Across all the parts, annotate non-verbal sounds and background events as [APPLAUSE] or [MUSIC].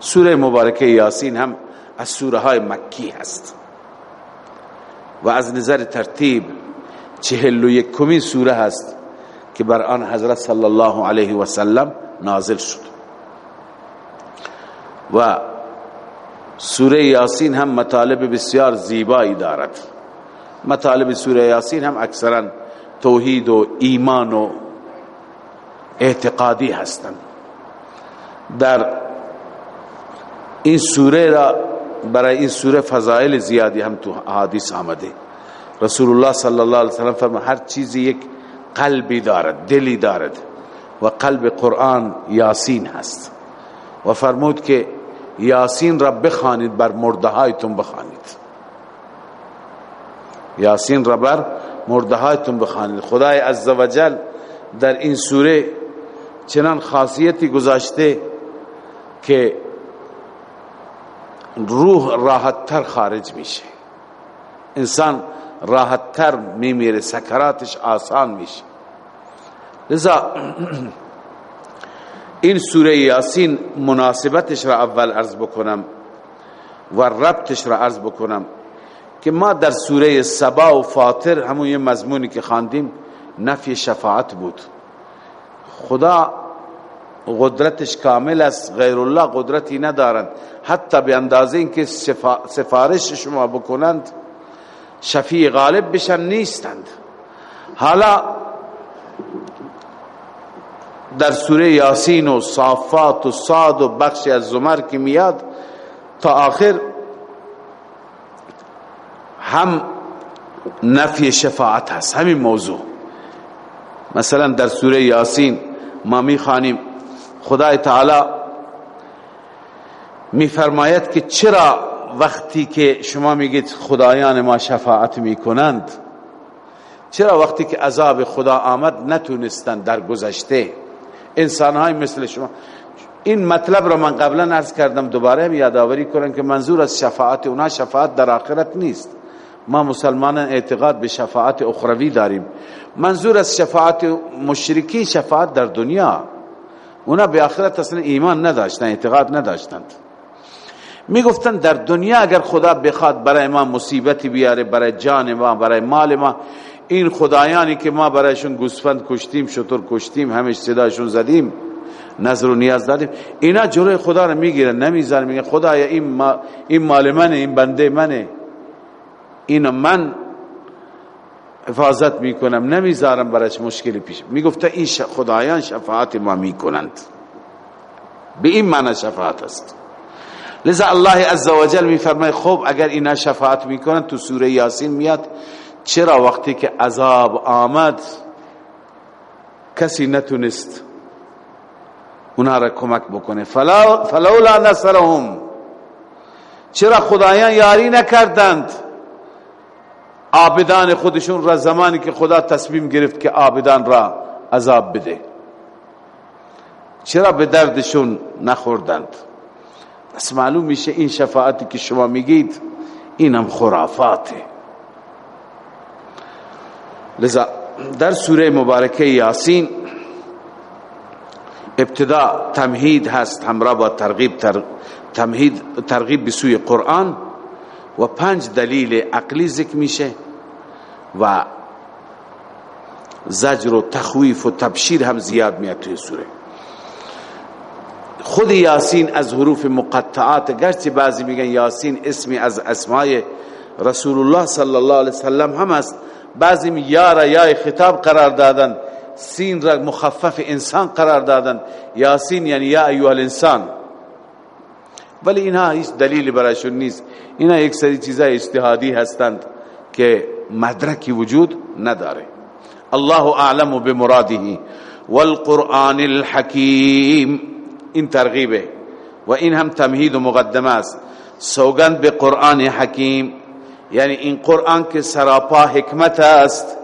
سوره مبارکه یاسین هم از سوره های مکی هست. و از نظر ترتیب چهل و یکمین سوره هست که بر آن حضرت صلی الله علیه و سلم نازل شد. و سوره یاسین هم مطالب بسیار زیبایی دارد. مطالب سوره یاسین هم اکثرا توحید و ایمان و اعتقادی هستند. در این سوره را برای این سوره فضائل زیادی هم تو حدیث آمده. رسول الله صلی الله علیه وسلم فرمود هر چیزی یک قلبی دارد دلی دارد و قلب قرآن یاسین هست. و فرمود که یاسین را بخوانید بر مرده هایتون بخوانید. یاسین را بر مرده هایتون بخوانید. خدای عزوجل در این سوره چنان خاصیتی گذاشته که روح راحت تر خارج میشه. انسان راحت تر میمیره سکراتش آسان میشه. لذا این سوره یاسین مناسبتش را اول عرض بکنم و ربطش را عرض بکنم که ما در سوره سبا و فاطر همون یه مضمونی که خواندیم نفی شفاعت بود. خدا قدرتش کامل است غیر الله قدرتی ندارند. حتی به اندازه اینکه سفارش شما بکنند شفیع غالب بشن نیستند. حالا در سوره یاسین و صافات و صاد و بخشی از زمر که میاد تا آخر هم نفی شفاعت هست همین موضوع. مثلا در سوره یاسین ما می‌خوانیم خدای تعالی میفرماید که چرا وقتی که شما میگید خدایان ما شفاعت می‌کنند چرا وقتی که عذاب خدا آمد نتونستند در گذشته؟ انسان های مثل شما. این مطلب را من قبلا عرض کردم دوباره هم یادآوری کنم که منظور از شفاعت اونا شفاعت در آخرت نیست. ما مسلمانان اعتقاد به شفاعت اخروی داریم. منظور از شفاعت مشرکی شفاعت در دنیا. اونا به آخرت اصلا ایمان نداشتن اعتقاد نداشتند می گفتن در دنیا اگر خدا بخواد برای ما مصیبتی بیاره برای جان ما برای مال ما این خدایانی که ما برایشون گوسفند کشتیم شطور کشتیم همیش صدایشون زدیم نظر و نیاز دادیم اینا جلوی خدا رو می‌گیرن نمی‌ذارن میگن خدایا این, ما این مال منه این بنده منه. این من حفاظت می‌کنم نمی‌ذارم برایش مشکلی پیش. می‌گفته این خدایان شفاعت ما می‌کنند. به این معنی شفاعت است. لذا الله عزوجل میفرمای خب اگر اینا شفاعت می‌کنن تو سوره یاسین میاد چرا وقتی که عذاب آمد کسی نتونست اونا را کمک بکنه؟ فلولا نصرهم. چرا خدایان یاری نکردند؟ آبدان خودشون را زمانی که خدا تصمیم گرفت که آبدان را عذاب بده. چرا به دردشون نخوردند؟ پس معلوم میشه این شفاعتی که شما میگید اینم خرافاته. لذا در سوره مبارکه یاسین ابتدا تمهید هست همراه با ترغیب تمهید ترغیب به سوی قرآن. و پنج دلیل عقلی ذکر میشه و زجر و تخویف و تبشیر هم زیاد میاد توی سوره. خود یاسین از حروف مقطعات گرچه بعضی میگن یاسین اسمی از اسمای رسول الله صلی الله علیه وسلم هم است بعضی یا را یا خطاب قرار دادن سین را مخفف انسان قرار دادن. یاسین یعنی یا ایوه الانسان ولی اینها هیچ دلیلی برایشون نیست. اینا یک سری چیزای اجتهادی هستند که مدرکی وجود نداره. الله اعلم بمراده والقرآن الحکیم. این ترغیبه. و این هم تمهید و مقدمه است. سوگند به قرآن حکیم. یعنی این قرآن که سراپا حکمت است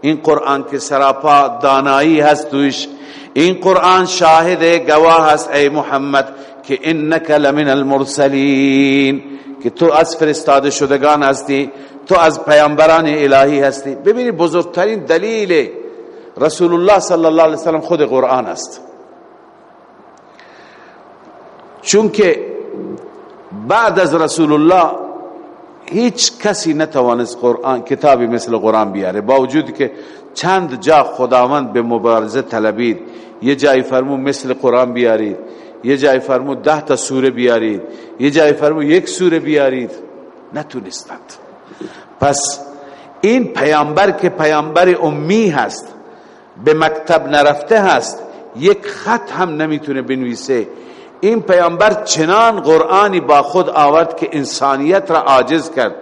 این قرآن که سراپا دانایی هست توش این قرآن شاهد گواه است ای محمد. که انک لمن المرسلین که تو از فرستاده شدگان هستی تو از پیامبران الهی هستی. ببینی بزرگترین دلیل رسول الله صلی الله علیه وسلم خود قرآن است. چون که بعد از رسول الله هیچ کسی نتوانست قرآن کتابی مثل قرآن بیاره. با وجود که چند جا خداوند به مبارزه طلبید یه جای فرمو مثل قرآن بیارید. یه جای فرمو ده تا سوره بیارید. یه جای فرمو یک سوره بیارید. نتونستند. پس این پیامبر که پیامبر امی هست به مکتب نرفته هست یک خط هم نمی‌تونه بنویسه. این پیامبر چنان قرآنی با خود آورد که انسانیت را عاجز کرد.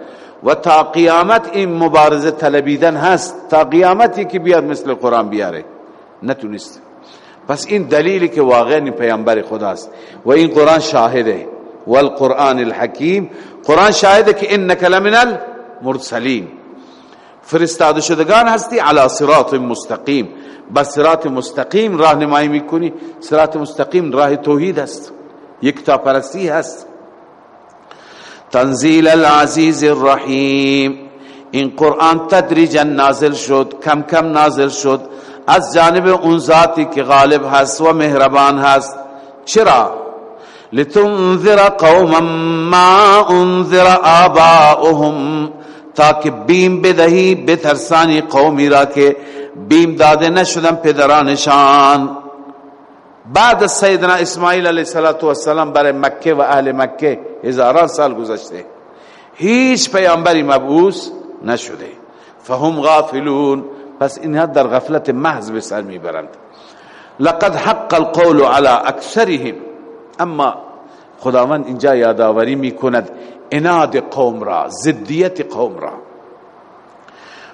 و تا قیامت این مبارزه طلبیدن هست تا قیامتی که بیاد مثل قرآن بیاره. نتونست. پس این دلیلی که واقعا پیامبر خداست. و این قرآن شاهده. والقرآن الحکیم. قرآن شاهده که انک لمن المرسلین. فرستاده شدگان هستی علی صراط مستقیم. بس صراط مستقیم راهنمایی می‌کنی. صراط مستقیم راه توحید است یک تا پرستی هست. تنزیل العزیز الرحیم. این قرآن تدریجا نازل شد. کم کم نازل شد. از جانب اون ذاتی که غالب هست و مهربان هست. چرا؟ لتنذر قوما ما انذر آباؤهم. تاکه بیم بدهی بترسانی قومی را که بیم داده نشدن پدرانشان. بعد سیدنا اسماعیل علیه السلام برای مکه و اهل مکه هزاران سال گذشته. هیچ پیامبری مبعوث نشده. فهم غافلون. پس اینها در غفلت محض به سر می‌برند. لقد حق القول على اکثرهم. اما خداوند اینجا یادآوری می‌کند اناد قوم را زدیت قوم را.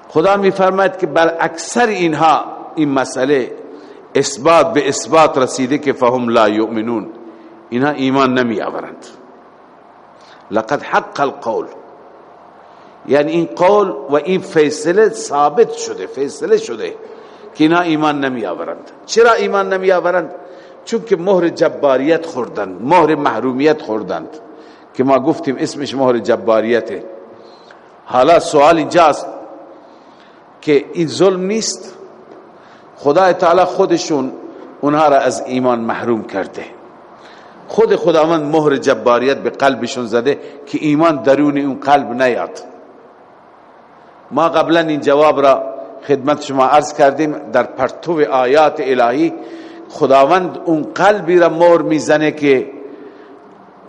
خدا میفرماید که بر اکثر اینها این مسئله اثبات به اثبات رسیده که فهم لا یؤمنون. اینها ایمان نمی آورند لقد حق القول. یعنی این قول و این فیصله ثابت شده فیصله شده که اینا ایمان نمی آورند چرا ایمان نمی آورند چون که مهر جباریت خوردند مهر محرومیت خوردند. که ما گفتیم اسمش مهر جباریته. حالا سوال اینجاست که این ظلم نیست؟ خدا تعالی خودشون اونها را از ایمان محروم کرده. خود خداوند مهر جباریت به قلبشون زده که ایمان درون اون قلب نیاد. ما قبلا این جواب را خدمت شما عرض کردیم در پرتو آیات الهی. خداوند اون قلبی را مهر می‌زنه که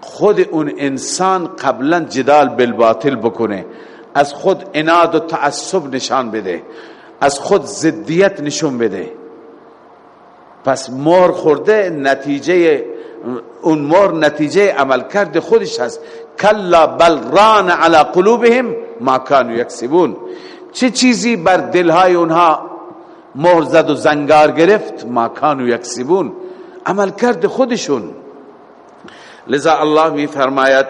خود اون انسان قبلا جدال بالباطل بکنه. از خود اناد و تعصب نشان بده. از خود زدیت نشون بده. پس مور خورده نتیجه اون مور نتیجه عمل کرد خودش هست. کلا بل ران علی قلوبهم ما کانوا یکسبون. چه چیزی بر دلهای اونها مهر زد و زنگار گرفت؟ ما کانوا یکسبون. عمل کرد خودشون. لذا الله می فرماید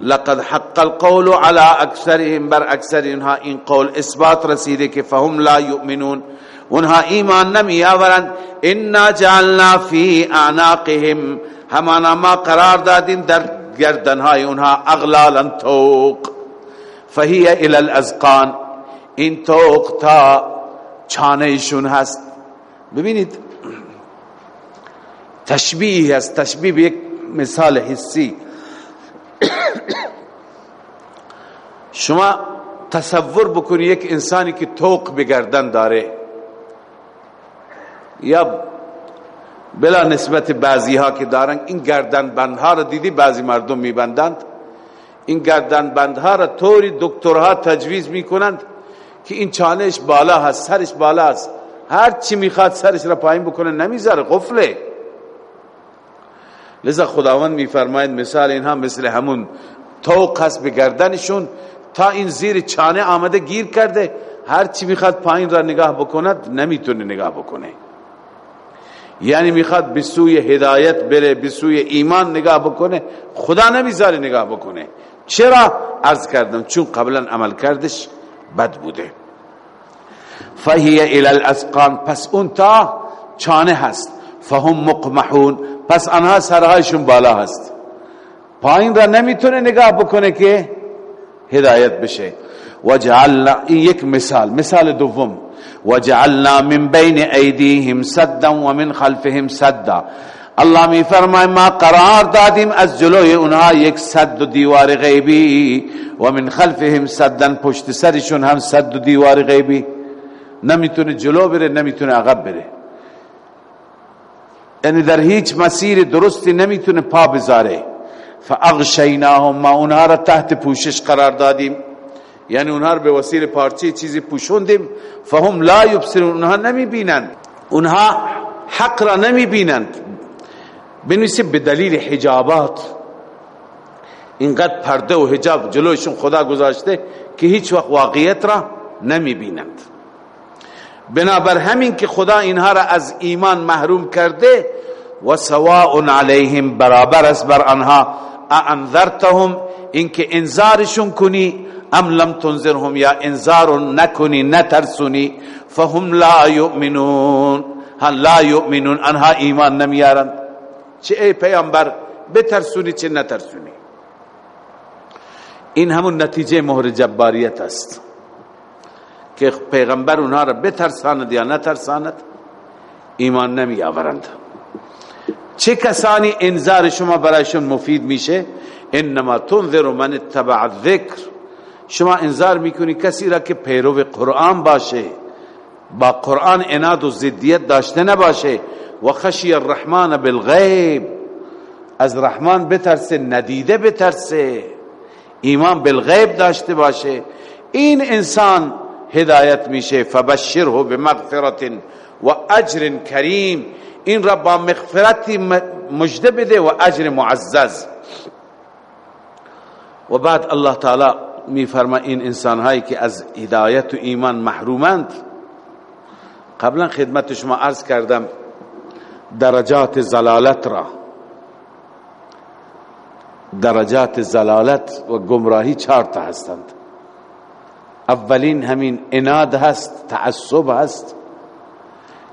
لقد حق القول على اکثرهم. بر اکثر اینها این قول اثبات رسیده که فهم لا یؤمنون. اونها ایمان نمی آورند. انا جعلنا فی اعناقهم همانا ما قرار دادیم در گردنهای اونها اغلالا توق. فهی الى الازقان این توق تا چانهشون هست. ببینید تشبیه هست تشبیه یک مثال حسی. شما تصور بکنی یک انسانی که توق به گردن داره. یا بلا نسبت بعضی ها که دارن این گردن بندها را دیدی؟ بعضی مردم میبندند. این گردن بندها را طوری دکترها تجویز می‌کنند که این چانش بالا هست سرش بالا هست هر چی می‌خواد سرش را پایین بکنه نمی‌ذاره. قفله. لذا خداوند میفرماید مثال اینها مثل همون توق هست به گردنشون. تا این زیر چانه آمده گیر کرده هر چی می‌خواد پایین را نگاه بکند نمی‌تونه نگاه بکنه. یعنی می‌خواد به سوی هدایت بره به سوی ایمان نگاه بکنه خدا نمی‌ذاره نگاه بکنه. چرا؟ عرض کردم چون قبلا عمل کردش بد بوده. فهی الى الاسقان پس اون تا چانه هست. فهم مقمحون پس آنها سرهایشون بالا هست. پایین را نمی‌تونه نگاه بکنه که هدایت بشه. وجعلنا این یک مثال مثال دوم. وجعلنا من بین ایدیهم سدا و من خلفهم سدا. الله می فرمای ما قرار دادیم از جلوی اونها یک صد و دیوار غیبی و من خلفهم صدن پشت سرشون هم صد و دیوار غیبی. نمی‌تونه جلو بره نمی‌تونه عقب بره. یعنی در هیچ مسیر درستی نمی‌تونه پا بذاره. فاغشیناهم ما اونها را تحت پوشش قرار دادیم. یعنی اونها را به وسیله پارچه چیزی پوشوندیم. فهم لا یبصرون اونها نمی بینند اونها حق را نمی بینند بنویسید به دلیل حجابات. اینقدر پرده و حجاب جلوشون خدا گذاشته که هیچ وقت واقعیت را نمی بینند بنابر همین که خدا اینها را از ایمان محروم کرده و سواء علیهم برابر است بر آنها انذرتهم اینکه انذارشون کنی ام لم تنذرهم؟ یا انذار نکنی نترسونی؟ فهم لا یؤمنون هل لا یؤمنون؟ انها ایمان نمیارند. چه ای پیامبر بترسونی چه نترسونی. این همون نتیجه مهر جباریت است که پیغمبر اونها را بترساند یا نترساند. ایمان نمی آورند. چه کسانی انذار شما برایشون مفید میشه؟ انما تنذر من اتبع الذکر. شما انذار می‌کنی کسی را که پیرو قرآن باشه با قرآن اناد و زدیت داشته نباشه. و خشی الرحمن بالغیب از رحمان بترسه ندیده بترسه ایمان بالغیب داشته باشه این انسان هدایت میشه فبشره بمغفرت و اجر کریم این را با مغفرتی مجده بده و اجر معزز و بعد الله تعالی می فرما این انسان هایی که از هدایت و ایمان محرومند قبلا خدمت شما عرض کردم درجات زلالت را. درجات زلالت و گمراهی چهار تا هستند. اولین همین اناد هست تعصب هست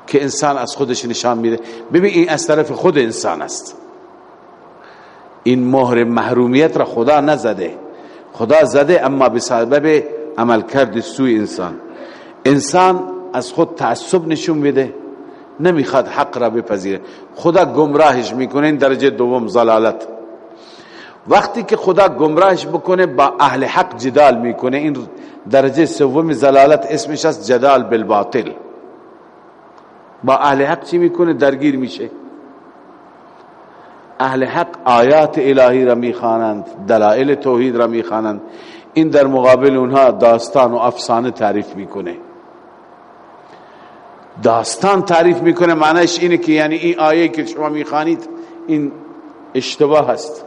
که انسان از خودش نشان میده. ببین این از طرف خود انسان است. این مهر محرومیت را خدا نزده. خدا زده اما به سبب عمل کرد سوی انسان. انسان از خود تعصب نشون میده. نمی‌خواد حق را بپذیره. خدا گمراهش می‌کنه این درجه دوم زلالت. وقتی که خدا گمراهش بکنه با اهل حق جدال می‌کنه. این درجه سوم زلالت اسمش است جدال بالباطل. با اهل حق چی می‌کنه؟ درگیر میشه. اهل حق آیات الهی را می‌خوانند دلائل توحید را می‌خوانند. این در مقابل اونها داستان و افسانه تعریف می‌کنه. داستان تعریف می‌کنه معنیش اینه که یعنی این آیه که شما می‌خوانید این اشتباه هست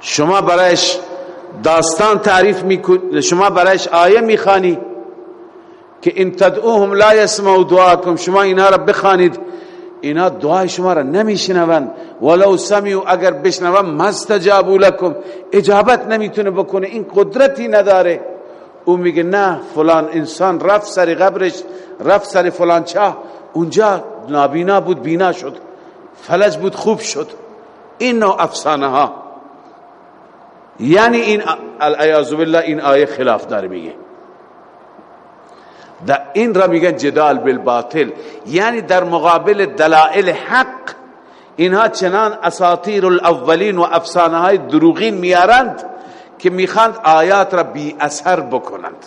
شما برایش داستان تعریف می‌کنید شما برایش آیه می‌خوانی که ان تدعوهم لا يسمعوا دعاكم شما اینا را بخوانید. اینا دعای شما را نمیشنون ولو سمعوا اگر بشنون مستجابوا لكم اجابت نمی‌تونه بکنه این قدرتی نداره. او میگه نه فلان انسان رفت سر قبرش رفت سر فلان چاه. اونجا نابینا بود بینا شد. فلج بود خوب شد. این نوع افسانه ها یعنی این الایاذ بالله این آیه خلاف داره میگه. در این را میگن جدال بالباطل. یعنی در مقابل دلائل حق اینها چنان اساطیر الاولین و افسانه های دروغین میارند که می‌خواند آیات را بی اثر بکنند.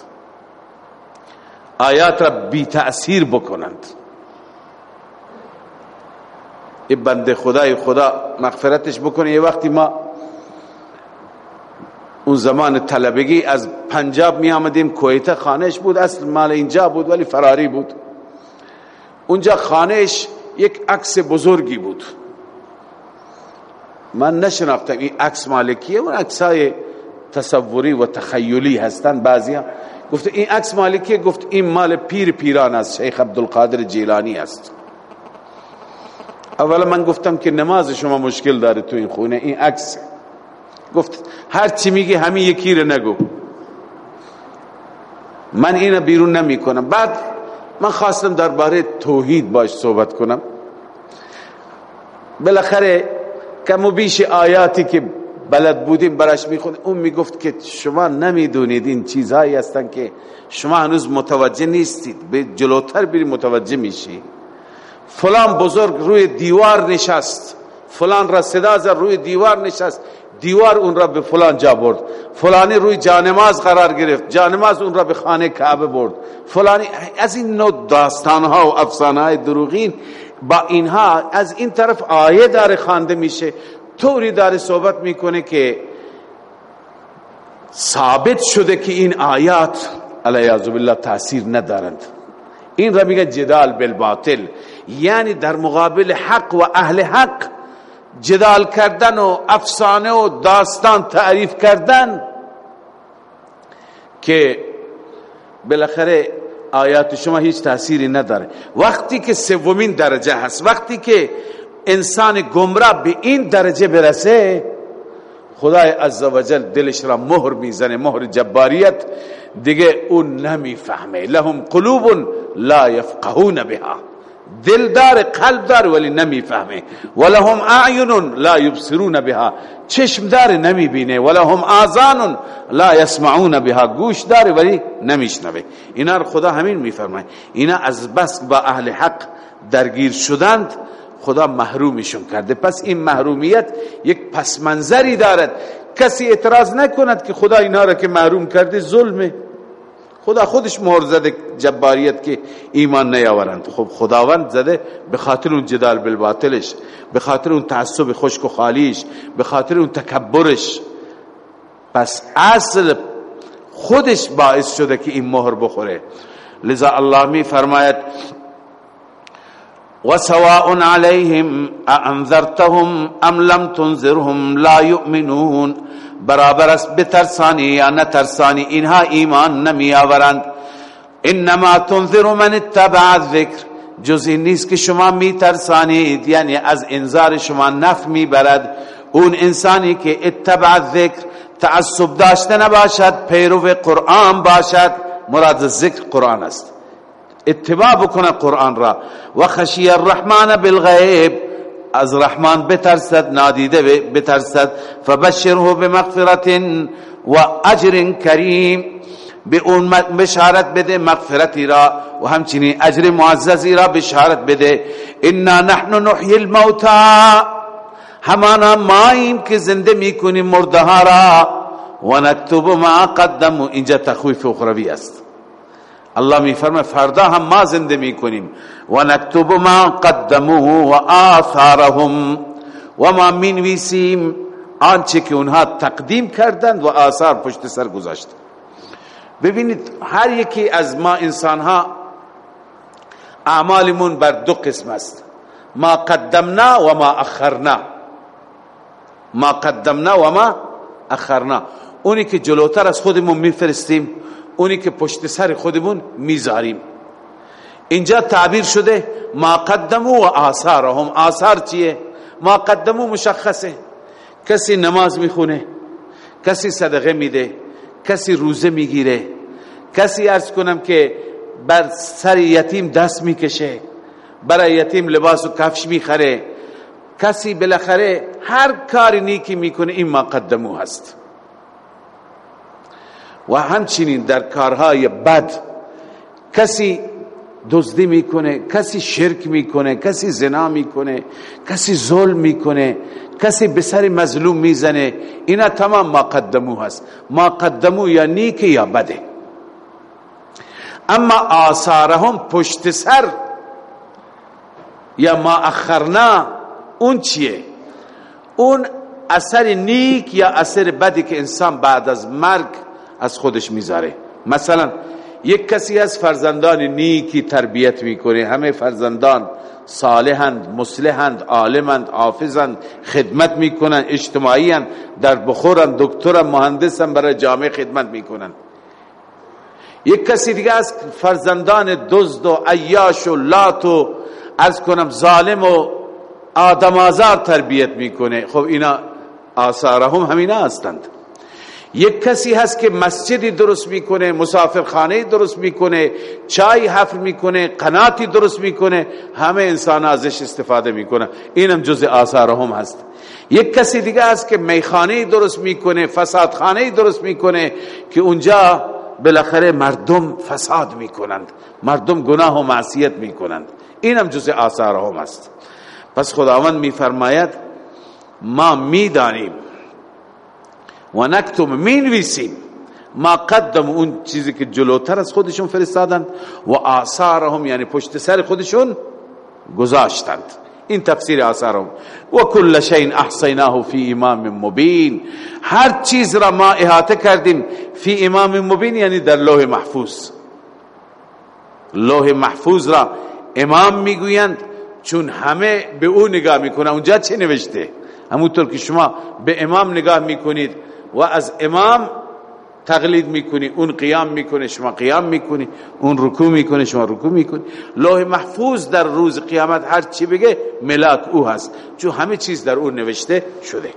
آیات را بی تأثیر بکنند. این بنده خدای خدا مغفرتش بکنه. یه وقتی ما اون زمان طلبگی از پنجاب می آمدیم کویت خانهش بود اصل مال اینجا بود ولی فراری بود. اونجا خانهش یک عکس بزرگی بود. من نشناختم این عکس مالکیه؟ اون عکسای تصوری و تخیلی هستن بعضی ها گفت این عکس مالکیه گفت این مال پیر پیران است شیخ عبدالقادر جیلانی است. اولا من گفتم که نماز شما مشکل داره تو این خونه این عکس. گفت هر چی میگی همین یکی رو نگو. من اینو بیرون نمی کنم بعد من خواستم درباره توحید باش صحبت کنم. بالاخره کم و بیش آیاتی که بلد بودیم براش می‌خوند. اون می‌گفت که شما نمی‌دونید این چیزهایی هستن که شما هنوز متوجه نیستید. به جلوتر بری متوجه میشی. فلان بزرگ روی دیوار نشست. فلان را صدا زد روی دیوار نشست. دیوار اون را به فلان جا برد. فلانی روی جانماز قرار گرفت. جانماز اون را به خانه کعبه برد. فلانی از این نوع داستان ها و افسانه های دروغین با اینها از این طرف آیه داره خوانده میشه. طوری داره صحبت می‌کنه که ثابت شده که این آیات علیه بالله تاثیر ندارند. این را میگه جدال بالباطل. یعنی در مقابل حق و اهل حق جدال کردن و افسانه و داستان تعریف کردن که بالاخره آیات شما هیچ تأثیری نداره. وقتی که سومین درجه هست وقتی که انسان گمراه به این درجه برسه خدای عزوجل دلش را مهر می‌زنه مهر جباریت دیگه اون نمی‌فهمه. لهم قلوب لا يفقهون بها. دل دار قلب دار ولی نمی‌فهمه. ولهم اعین لا یبصرون بها. چشم دار نمی‌بینه. ولهم آذان لا يسمعون بها. گوش دار ولی نمیشنوه. اینا خدا همین میفرماید. اینا از بس با اهل حق درگیر شدند. خدا محرومشون کرده. پس این محرومیت یک پس منظری دارد. کسی اعتراض نکند که خدا اینا را که محروم کرده ظلمه خدا خودش مهر زده جباریت که ایمان نیاورند. خب خداوند زده به خاطر اون جدال بالباطلش به خاطر اون تعصب خشک و خالیش به خاطر اون تکبرش. پس اصل خودش باعث شده که این مهر بخوره. لذا الله می فرماید وسواء عليهم انذرتهم ام لم تنذرهم لا يؤمنون. برابر است بترسانی یا نترسانی اینها ایمان نمی آورند انما تنذر من اتبع الذکر. جز این نیست که شما می ترسانید یعنی از انذار شما نف می برد اون انسانی که اتبع الذکر تعصب داشته نباشد پیرو قرآن باشد. مراد ذکر قرآن است. اتباع بکنه قرآن را. و خشی الرحمن بالغیب. از رحمان بترسد نادیده بترسد. فبشره بمغفرت و اجر کریم. به اون بشارت بده مغفرتی را. و همچنین اجر معززی را بشارت بده. انا نحن نحیی الموتا همانا ماییم که زنده می‌کنیم مردها را. و نکتب ما قدمو اینجا تخویف اخروی است. الله می فرمه فردا هم ما زنده می کنیم و نکتب ما قدموه و آثارهم و ما من ویسیم آنچه که اونها تقدیم کردند و آثار پشت سر گذاشت. ببینید هر یکی از ما انسان ها اعمالمون بر دو قسم است. ما قدمنا و ما اخرنا. ما قدمنا و ما اخرنا. اونی که جلوتر از خودمون میفرستیم اونی که پشت سر خودمون می‌ذاریم. اینجا تعبیر شده ما قدمو و آثارهم. آثار چیه؟ ما قدمو مشخصه. کسی نماز می‌خونه کسی صدقه میده کسی روزه می‌گیره. کسی ارز کنم که بر سر یتیم دست می‌کشه برای یتیم لباس و کفش می‌خره. کسی بالاخره هر کاری نیکی می‌کنه این ما قدمو هست. و همچنین در کارهای بد کسی دزدی می‌کنه کسی شرک می‌کنه کسی زنا می‌کنه کسی ظلم می‌کنه کسی به سر مظلوم می‌زنه اینا تمام ما قدمو هست. ما قدمو یا نیک یا بده. اما آثارهم پشت سر یا ما اخرنا اون چیه؟ اون اثر نیک یا اثر بدی که انسان بعد از مرگ از خودش می‌ذاره. مثلا یک کسی از فرزندان نیکی تربیت می‌کنه. همه فرزندان صالحند مصلحند عالمند حافظند خدمت می‌کنن اجتماعی در بخورن دکترن مهندسن برای جامعه خدمت می‌کنن. یک کسی دیگه از فرزندان دزد و عیاش و لات و از کنم ظالم و آدم آزار تربیت می‌کنه. خب اینا آثارهم همینا هستند. یک کسی هست که مسجدی درست می‌کنه مسافرخانه درست می‌کنه چای حفر می‌کنه قناتی درست می‌کنه همه انسان ازش استفاده می‌کنه اینم جز آثارهم هست. یک کسی دیگه هست که میخانه درست می‌کنه فسادخانه درست می‌کنه که اونجا بالاخره مردم فساد می‌کنند. مردم گناه و معصیت می‌کنند. اینم جز آثارهم است پس خداوند میفرماید ما می‌دانیم و نکتم می‌نویسیم ما قدم اون چیزی که جلوتر از خودشون فرستادند و آثارهم یعنی پشت سر خودشون گذاشتند. این تفسیر آثارهم. و کل شیء احصیناه فی امام مبین. هر چیز را ما احاطه کردیم فی امام مبین یعنی در لوح محفوظ. لوح محفوظ را امام می‌گویند چون همه به او نگاه می‌کنن. اونجا چه نوشته؟ همونطور که شما به امام نگاه می‌کنید. و از امام تقلید می‌کنی اون قیام می‌کنه شما قیام می‌کنی اون رکوع می‌کنه شما رکوع می‌کنی. لوح محفوظ در روز قیامت هر چی بگه ملاک او هست چون همه چیز در اون نوشته شده.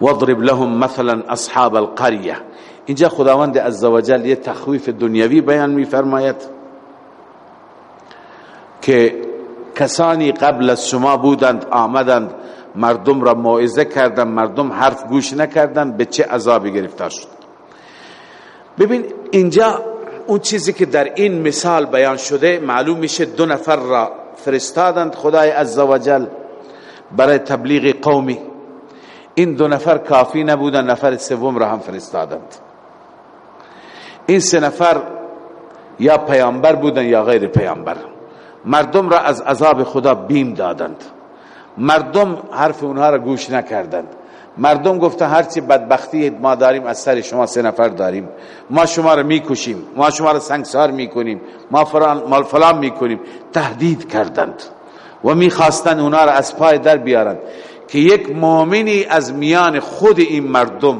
واضرب لهم مثلا اصحاب القريه اینجا خداوند عزوجل یه تخویف دنیوی بیان میفرماید که کسانی قبل از شما بودند آمدند مردم را موعظه کردن مردم حرف گوش نکردن به چه عذابی گرفتار شد؟ ببین اینجا اون چیزی که در این مثال بیان شده معلوم میشه دو نفر را فرستادند خدای عزوجل برای تبلیغ قومی. این دو نفر کافی نبودن نفر سوم را هم فرستادند. این سه نفر یا پیامبر بودن یا غیر پیامبر. مردم را از عذاب خدا بیم دادند. مردم حرف اونها را گوش نکردند. مردم گفتن هرچی بدبختی ما داریم از سر شما سه نفر داریم. ما شما را می‌کشیم ما شما را سنگسار می‌کنیم ما فلان فلان می‌کنیم. تهدید کردند. و می‌خواستند اونا را از پای در بیارند. که یک مؤمنی از میان خود این مردم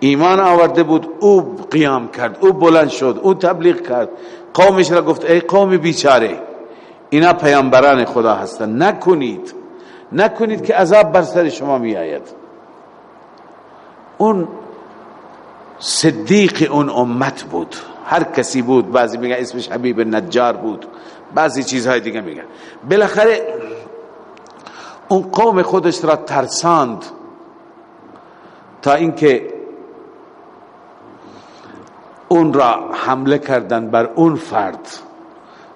ایمان آورده بود او قیام کرد او بلند شد او تبلیغ کرد. قومش را گفت ای قوم بیچاره اینا پیامبران خدا هستند نکنید نکنید که عذاب بر سر شما می آید اون صدیق اون امت بود. هر کسی بود بعضی میگن اسمش حبیب نجار بود. بعضی چیزهای دیگه میگن. بالاخره اون قوم خودش را ترساند تا اینکه اون را حمله کردند بر اون فرد.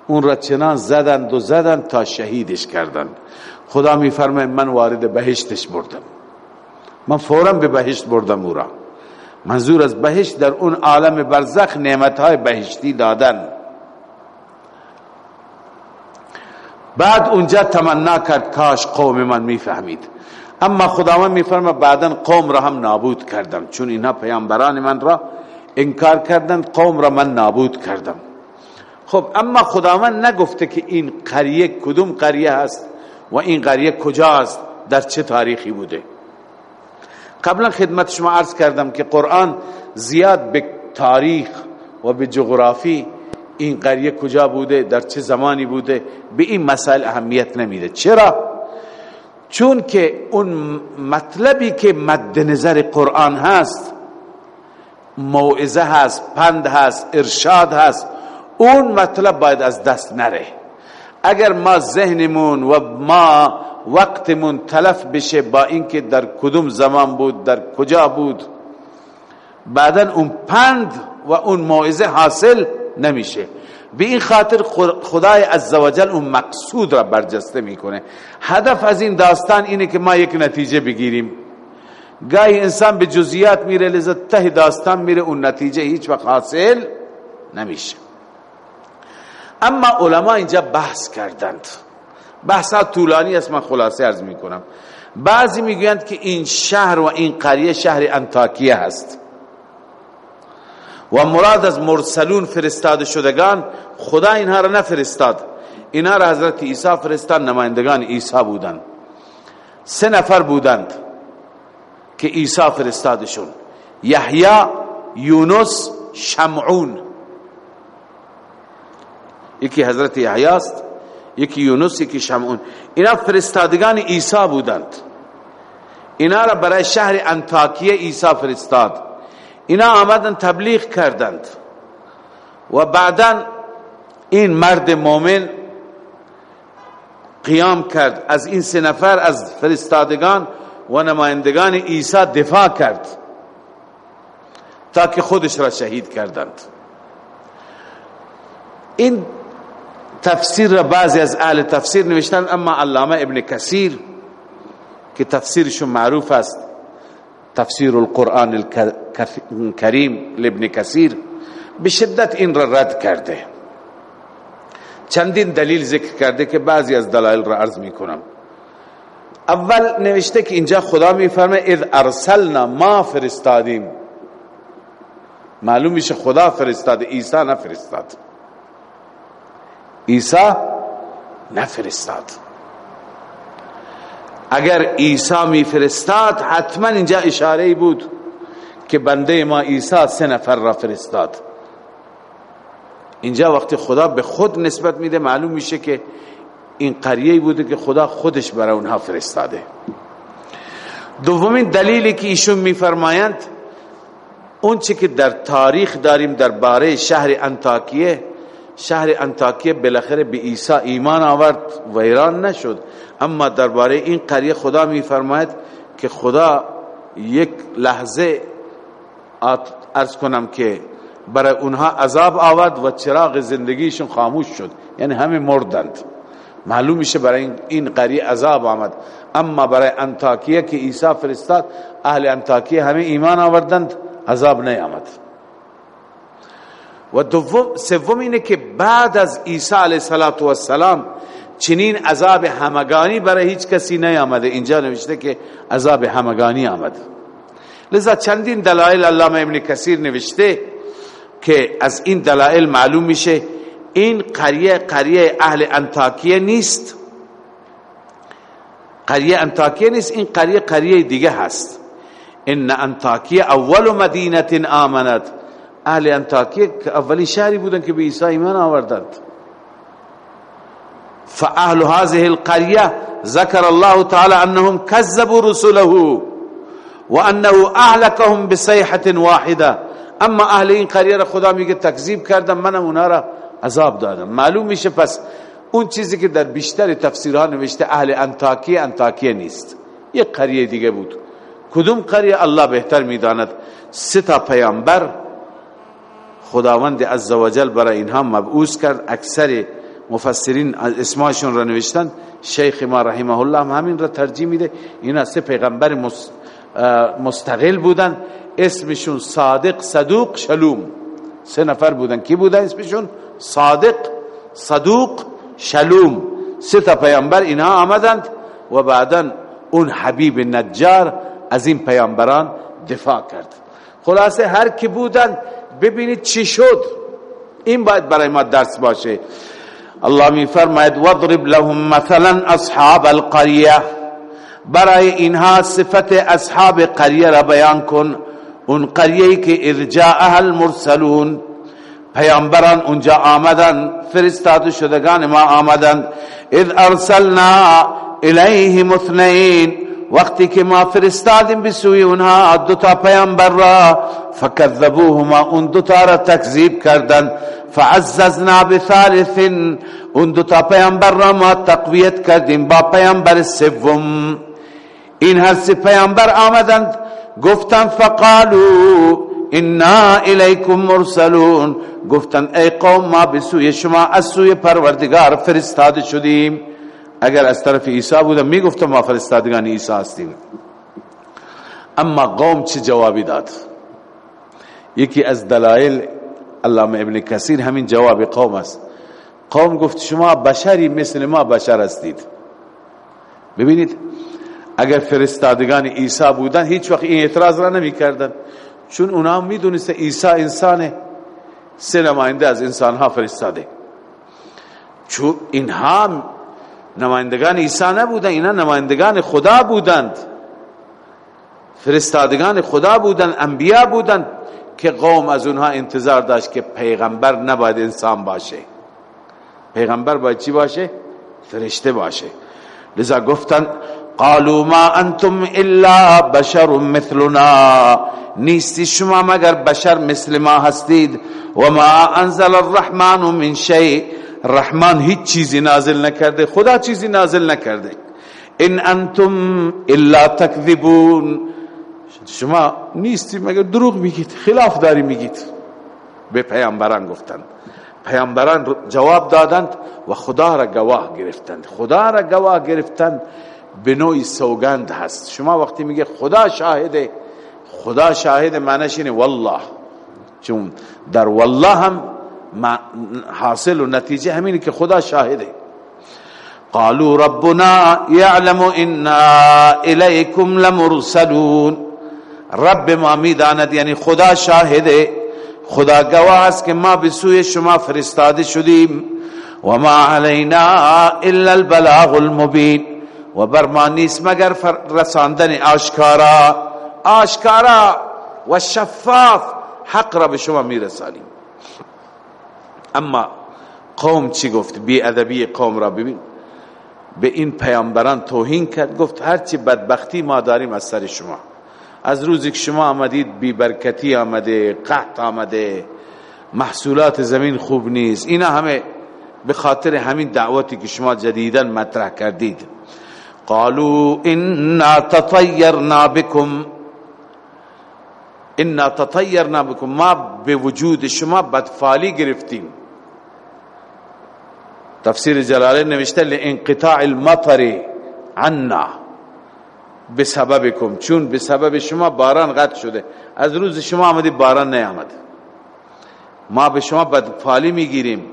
اون را چنان زدند و زدند تا شهیدش کردند. خدا میفرمه من وارد بهشتش بردم. من فورا به بهشت بردم او را. منظور از بهشت در اون عالم برزخ نعمتهای بهشتی دادن. بعد اونجا تمنا کرد کاش قوم من می‌فهمید. اما خداوند میفرمه بعدا قوم را هم نابود کردم. چون اینها پیامبران من را انکار کردن قوم را من نابود کردم. خب اما خداوند نگفته که این قریه کدوم قریه هست و این قریه کجاست در چه تاریخی بوده قبلا خدمت شما عرض کردم که قرآن زیاد به تاریخ و به جغرافی این قریه کجا بوده در چه زمانی بوده به این مسائل اهمیت نمیده چرا؟ چون که اون مطلبی که مد نظر قرآن هست موعظه هست پند هست ارشاد هست اون مطلب باید از دست نره. اگر ما ذهنمون و ما وقتمون تلف بشه با اینکه در کدوم زمان بود در کجا بود بعدا اون پند و اون موعظه حاصل نمیشه. به این خاطر خدای عزوجل اون مقصود را برجسته می‌کنه. هدف از این داستان اینه که ما یک نتیجه بگیریم. گاهی انسان به جزئیات میره لذت ته داستان میره اون نتیجه هیچ وقت حاصل نمیشه. اما علما اینجا بحث کردند. بحثات طولانی است من خلاصه ارز می‌کنم. بعضی می‌گویند که این شهر و این قریه شهر انتاکیه هست. و مراد از مرسلون فرستاده شدگان خدا اینها را نفرستاد. اینها را حضرت عیسی فرستاد نمایندگان عیسی بودند. سه نفر بودند که عیسی فرستادشون. یحیی یونس شمعون. یکی حضرت یحیی یکی یونس یکی شمعون. اینا فرستادگان عیسی بودند. اینا را برای شهر انتاکیه عیسی فرستاد. اینا آمدن تبلیغ کردند. و بعدا این مرد مؤمن قیام کرد. از این سه نفر از فرستادگان و نمایندگان عیسی دفاع کرد. تا که خودش را شهید کردند. این تفسیر را بعضی از اهل تفسیر نوشتن اما علامه ابن کثیر که تفسیرشون معروف است تفسیر القرآن الكریم لابن کثیر به شدت این را رد کرده. چندین دلیل ذکر کرده که بعضی از دلایل را عرض می کنم اول نوشته که اینجا خدا میفرمه اذ ارسلنا ما فرستادیم. معلوم میشه خدا فرستاد عیسی نفرستاد. عیسی نفرستاد. اگر عیسی میفرستاد حتما اینجا اشاره بود که بنده ما عیسی سه نفر را فرستاد. اینجا وقتی خدا به خود نسبت میده معلوم میشه که این قریه بوده که خدا خودش برای اونها فرستاده. دومین دلیلی که ایشون میفرمایند اون چی که در تاریخ داریم در باره شهر انتاکیه شهر انتاکیه بالاخره به عیسی ایمان آورد ویران نشد. اما درباره این قریه خدا میفرماید که خدا یک لحظه ارز کنم که برای اونها عذاب آورد و چراغ زندگیشون خاموش شد. یعنی همه مردند. معلوم میشه برای این قریه عذاب آمد. اما برای انتاکیه که عیسی فرستاد اهل انتاکیه همه ایمان آوردند عذاب نیامد. و دوم سوم اینه که بعد از عیسی علیه السلام چنین عذاب همگانی برای هیچ کسی نیامده. اینجا نوشته که عذاب همگانی آمد لذا چندین دلائل علامه ابن کثیر نوشته که از این دلائل معلوم میشه این قریه قریه اهل انتاکیه نیست. قریه انتاکیه نیست این قریه قریه دیگه هست. ان انتاکیه اول مدینه آمنت. اهل انتاکیه اولی شهری بودن که به عیسی ایمان آوردند. فاهل هذه القريه ذكر الله تعالى انهم كذبوا رسله وانه اهلكهم بصيحه واحده. اما اهل این قریه را خدا میگه تکذیب کردم منم اونا را عذاب دادم. معلوم میشه پس اون چیزی که در بیشتر تفسیرها نوشته اهل انتاکیه انتاکیه نیست. یک قریه دیگه بود. کدوم قریه الله بهتر می‌داند. سه تا پیامبر خداوند عزوجل برای اینها مبعوث کرد. اکثر مفسرین اسماشون را نوشتن. شیخ ما رحمه الله هم همین را ترجیح میده. اینا سه پیغمبر مستقل بودن. اسمشون صادق صدوق شلوم. سه نفر بودن. کی بودن اسمشون؟ صادق صدوق شلوم. سه تا پیامبر اینا آمدند و بعدا اون حبیب نجار از این پیامبران دفاع کرد. خلاصه هر کی بودن ببینید چی شد. این باید برای ما درس باشه. الله می فرماید وضرب لهم مثلا اصحاب القریه برای اینها صفت اصحاب قریه را بیان کن. اون قریه که اذ جاءها المرسلون پیامبران اونجا آمدن فرستاده شدگان ما آمدن. اذ ارسلنا الیهم اثنین وقتی که ما فرستادیم بسوی اونها دوتا پیامبر را فکذبوهما اون دوتا را تکذیب کردن فعززنا بثالث اون دوتا پیامبر را ما تقویت کردیم با پیامبر سوم. این هر سه پیامبر آمدند گفتن فقالو انا الیکم مرسلون. گفتن ای قوم ما بسوی شما از سوی پروردگار فرستاده شدیم. اگر از طرف عیسی بودم می‌گفتم ما فرستادگان عیسی هستیم. اما قوم چه جوابی داد؟ یکی از دلایل علامه ابن کثیر همین جواب قوم است. قوم گفت شما بشری مثل ما بشر هستید. ببینید اگر فرستادگان عیسی بودن هیچ وقت این اعتراض را نمی کردن چون اونا می‌دونست عیسی انسانه سه نماینده از انسان ها فرستاده. چون اینها نمایندگان عیسی نبودن اینا نمایندگان خدا بودند. فرستادگان خدا بودند انبیا بودند که قوم از اونها انتظار داشت که پیغمبر نباید انسان باشه. پیغمبر باید چی باشه؟ فرشته باشه. لذا گفتن قالوا ما انتم الا بشر مثلنا. نیستی شما مگر بشر مثل ما هستید؟ و ما انزل الرحمن من شیء. رحمان هیچ چیزی نازل نکرده خدا چیزی نازل نکرده. ان انتم الا تکذبون. شما نیستی مگر دروغ میگید؟ خلاف داری میگید. به پیامبران گفتن پیامبران جواب دادند و خدا را گواه گرفتند. خدا را گواه گرفتند. به نوعی سوگند هست. شما وقتی میگه خدا شاهده خدا شاهد معنیش اینه والله. چون در والله هم حاصل و نتیجه همینه که خدا شاهده. قالوا ربنا يعلم انا اليكم لمرسلون. رب ما می‌داند یعنی خدا شاهده. خدا گواه است که ما به سوی شما فرستاده شدیم. و ما علینا الا البلاغ المبین. و بر ما نیست مگر رساندن آشکارا. آشکارا و شفاف حق را به شما میرسانیم. اما قوم چی گفت؟ بی ادبی قوم را ببین. به این پیامبران توهین کرد گفت هرچی بدبختی ما داریم از سر شما. از روزی که شما آمدید بی برکتی آمده قحط آمده محصولات زمین خوب نیست. اینا همه به خاطر همین دعوتی که شما جدیدا مطرح کردید. قالوا انا تطيرنا بكم. انا تطيرنا بكم. ما به وجود شما بدفالی گرفتیم. تفسیر جلالین نوشته لانقطاع المطر عنا. بسببكم چون به سبب شما باران قطع شده. از روز شما آمدی باران نیامد. ما به شما بدفالی می‌گیریم.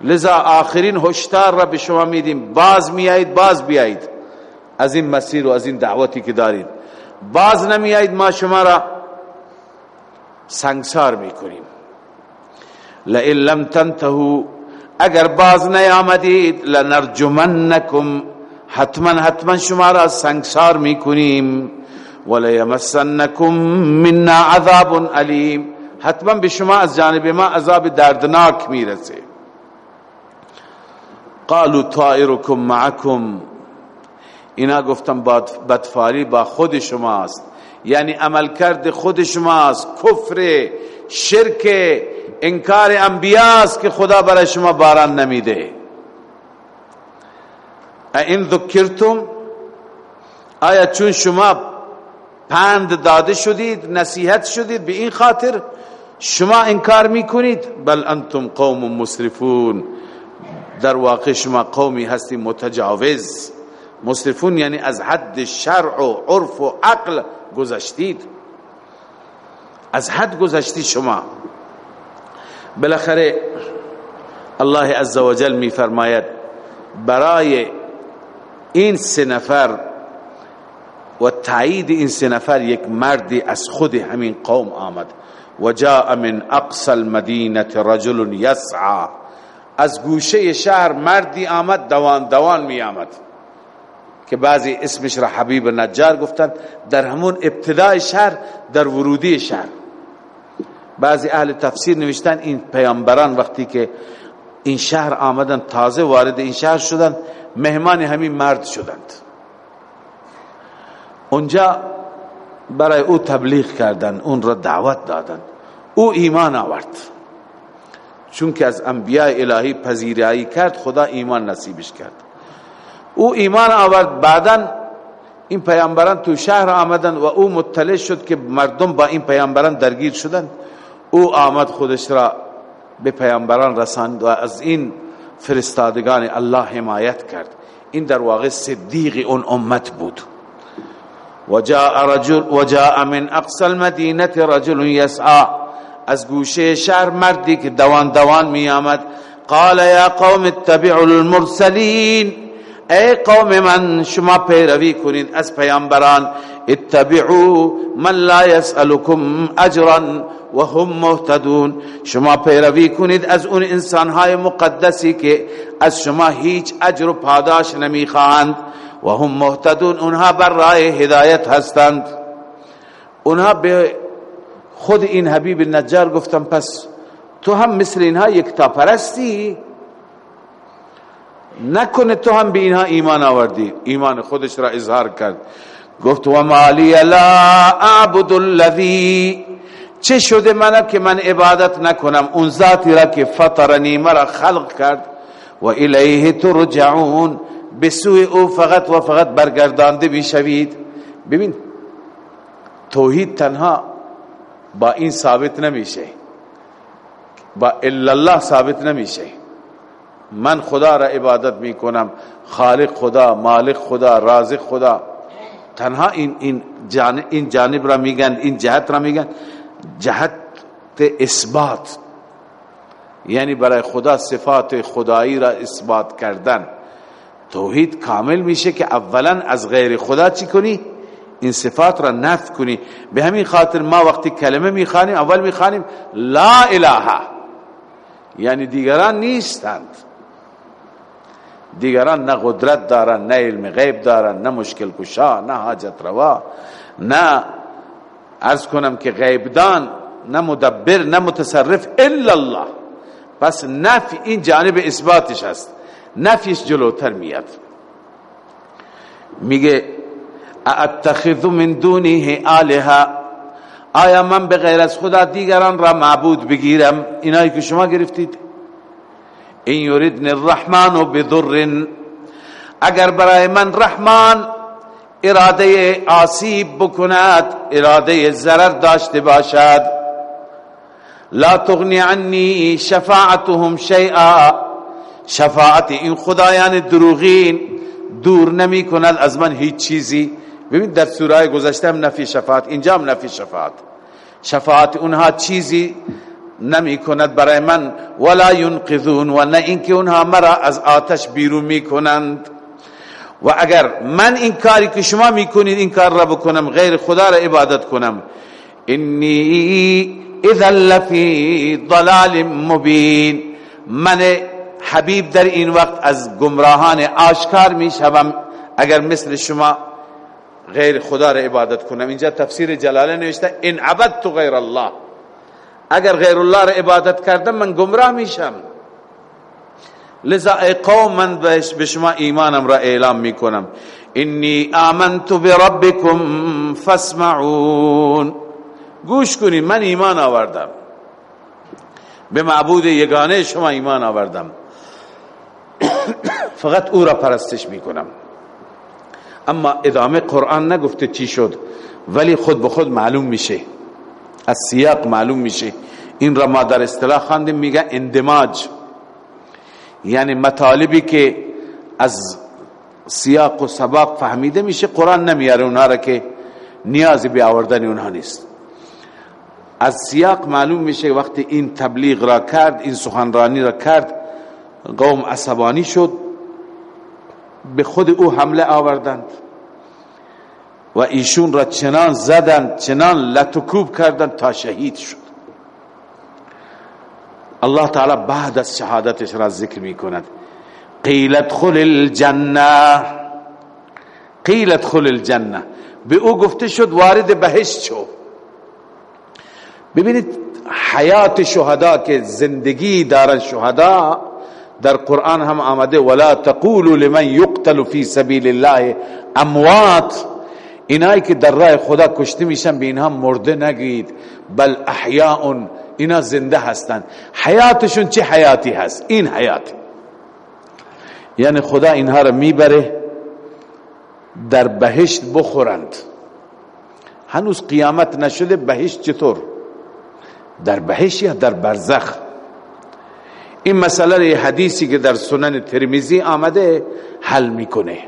لذا آخرین هشدار را به شما میدیم. باز میایید باز بیایید. از این مسیر و از این دعوتی که دارید باز نمیایید ما شما را سنگسار می‌کنیم. لئن لم تنتهوا اگر باز نیامدید لنرجمنکم. حتما حتما شما را سنگسار می‌کنیم. ولیمسنکم منا عذاب علیم. حتما به شما از جانب ما عذاب دردناک می‌رسه. قالوا طائركم معكم اینا گفتم بدفاری با خود شماست. یعنی عملکرد خود شماست. کفر شرک انکار انبیاست که خدا برای شما باران نمیده. این ذکرتم آیا چون شما پند داده شدید نصیحت شدید به این خاطر شما انکار می‌کنید؟ بل انتم قوم مسرفون. در واقع شما قومی هستی متجاوز. مسرفون یعنی از حد شرع و عرف و عقل گذشتید. از حد گذشتی شما. بالاخره الله عزوجل می فرماید برای این سه نفر و تایید این سه نفر یک مردی از خود همین قوم آمد. و جاء من اقصى المدینه رجل یسعى از گوشه شهر مردی آمد دوان دوان می آمد که بعضی اسمش را حبیب نجار گفتند. در همون ابتدای شهر در ورودی شهر. بعضی اهل تفسیر نوشتن این پیامبران وقتی که این شهر آمدن تازه وارد این شهر شدند مهمان همین مرد شدند. اونجا برای او تبلیغ کردند اون را دعوت دادند او ایمان آورد. چون که از انبیاء الهی پذیرایی کرد خدا ایمان نصیبش کرد. او ایمان آورد بعدا این پیامبران تو شهر آمدن و او مطلع شد که مردم با این پیامبران درگیر شدند او آمد خودش را به پیامبران رساند و از این فرستادگان الله حمایت کرد. این در واقع صدیق اون امت بود. و جاء رجل و جاء من اقصى المدینه رجل يسعى از گوشه شهر مردی که دوان دوان می آمد. قال یا قوم اتبعوا المرسلین. ای قوم من شما پیروی کنید. از پیامبران اتبعوا من لا يسألكم اجرا وهم مهتدون. شما پیروی کنید از اون انسانهای مقدسی که از شما هیچ اجر و پاداش نمی‌خواهند. و هم مهتدون اونها بر راه هدایت هستند. اونها به خود این حبیب نجار گفتم پس تو هم مثل اینها یکتا پرستی نکنه تو هم به اینها ایمان آوردی. ایمان خودش را اظهار کرد. گفت و مالی لا اعبد الذی چه شده من که من عبادت نکنم؟ اون ذاتی را که فطرنی مرا خلق کرد و الیه ترجعون. به سوی او فقط و فقط برگردانده بیشوید ببین توحید تنها با این ثابت نمیشه. با الا الله ثابت نمیشه. من خدا را عبادت می‌کنم خالق خدا مالک خدا رازق خدا. تنها این این جانب, این جانب را میگن این جهت را میگن. جهت اثبات. یعنی برای خدا صفات خدایی را اثبات کردن. توحید کامل میشه که اولا از غیر خدا چی کنی؟ این صفات را نفی کنی. به همین خاطر ما وقتی کلمه می‌خوانیم اول می‌خوانیم لا اله. یعنی دیگران نیستند. دیگران نه قدرت دارن نه علم غیب دارن نه مشکل کشا نه حاجت روا نه ارز کنم که غیبدان نه مدبر نه متصرف الا الله پس نفی این جانب اثباتش هست. نفیش جلوتر میاد. میگه اتخذ من دونه آلهه آیا من به غیر از خدا دیگران را معبود بگیرم؟ اینایی که شما گرفتید. این یوردن الرحمن بضر. اگر برای من رحمان اراده آسیب بکند اراده ضرر داشته باشد. لا تغنی عنی شفاعتهم شیئا. شفاعت این خدایان دروغین دور نمی کند از من هیچ چیزی. ببین در سوره گذشته هم نفی شفاعت اینجا هم نفی شفاعت. شفاعت اونها چیزی نمی کند برای من. ولا ينقذون و نه اینکه اونها مرا از آتش بیرون می کنند. و اگر من این کاری که شما می‌کنید این کار را بکنم غیر خدا را عبادت کنم. انی اذا لفی ضلال مبین. من حبیب در این وقت از گمراهان آشکار می‌شوم اگر مثل شما غیر خدا را عبادت کنم. اینجا تفسیر جلاله نوشته ان عبدت غیر الله. اگر غیر الله را عبادت کردم من گمراه میشم. لذا ای قوم من به شما ایمانم را اعلام می‌کنم. انی آمنت بربکم فاسمعون. گوش کنید من ایمان آوردم. به معبود یگانه شما ایمان آوردم. [COUGHS] فقط او را پرستش می‌کنم. اما ادامه قرآن نگفته چی شد ولی خود به خود معلوم میشه. از سیاق معلوم میشه. این را ما در اصطلاح خواندیم میگه اندماج. یعنی مطالبی که از سیاق و سباق فهمیده میشه قرآن نمیاره اونها را که نیازی به آوردن اونها نیست. از سیاق معلوم میشه وقتی این تبلیغ را کرد این سخنرانی را کرد قوم عصبانی شد به خود او حمله آوردند و ایشون را چنان زدند چنان لطکوب کردند تا شهید شد. الله تعالی بعد از شهادتش را ذکر می کند قیلت خل الجنه قیلت خل الجنه به او گفته شد وارد بهشت شو. ببینید حیات شهدا که زندگی دارن شهدا در قرآن هم آمده ولا تقولوا لمن يقتل في سبيل الله اموات. اینایی که در راه خدا کشته میشن به اینها مرده نگید. بل احیاء اینا زنده هستند حیاتشون چه حیاتی هست؟ این حیات. یعنی خدا اینها را می‌بره در بهشت بخورند. هنوز قیامت نشده بهشت چطور؟ در بهشت یا در برزخ؟ این مسئله حدیثی که در سنن ترمیزی آمده حل می‌کنه.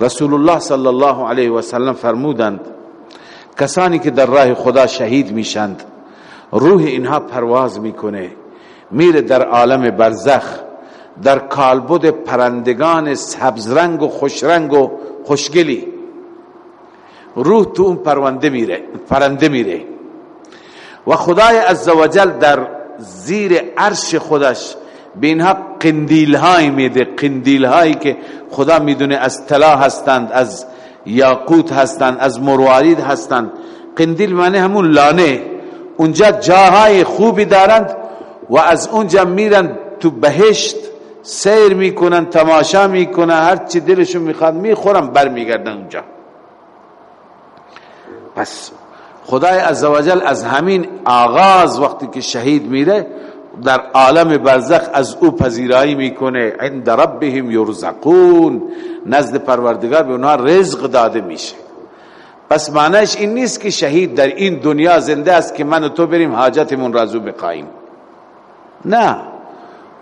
رسول الله صلی الله علیه و سلم فرمودند کسانی که در راه خدا شهید میشند روح اینها پرواز می‌کنه. میره در عالم برزخ در کالبد پرندگان سبزرنگ و خوشرنگ و خوشگلی. روح تو اون پرونده میره پرنده میره. و خدای عزوجل در زیر عرش خودش به اینها قندیل های میده. قندیل هایی که خدا می‌دونه از طلا هستند از یاقوت هستند از مروارید هستند. قندیل معنی همون لانه. اونجا جاهای خوبی دارند و از اونجا میرن تو بهشت سیر می‌کنن تماشا می‌کنن هر چی دلشون می‌خواد می‌خورن برمیگردن اونجا. پس خدای عزوجل از همین آغاز وقتی که شهید میره در عالم برزخ از او پذیرایی می‌کنه. عند ربهم یرزقون. نزد پروردگار به اونها رزق داده میشه. پس معنیش این نیست که شهید در این دنیا زنده است که من و تو بریم حاجتمون رازو بقاییم نه.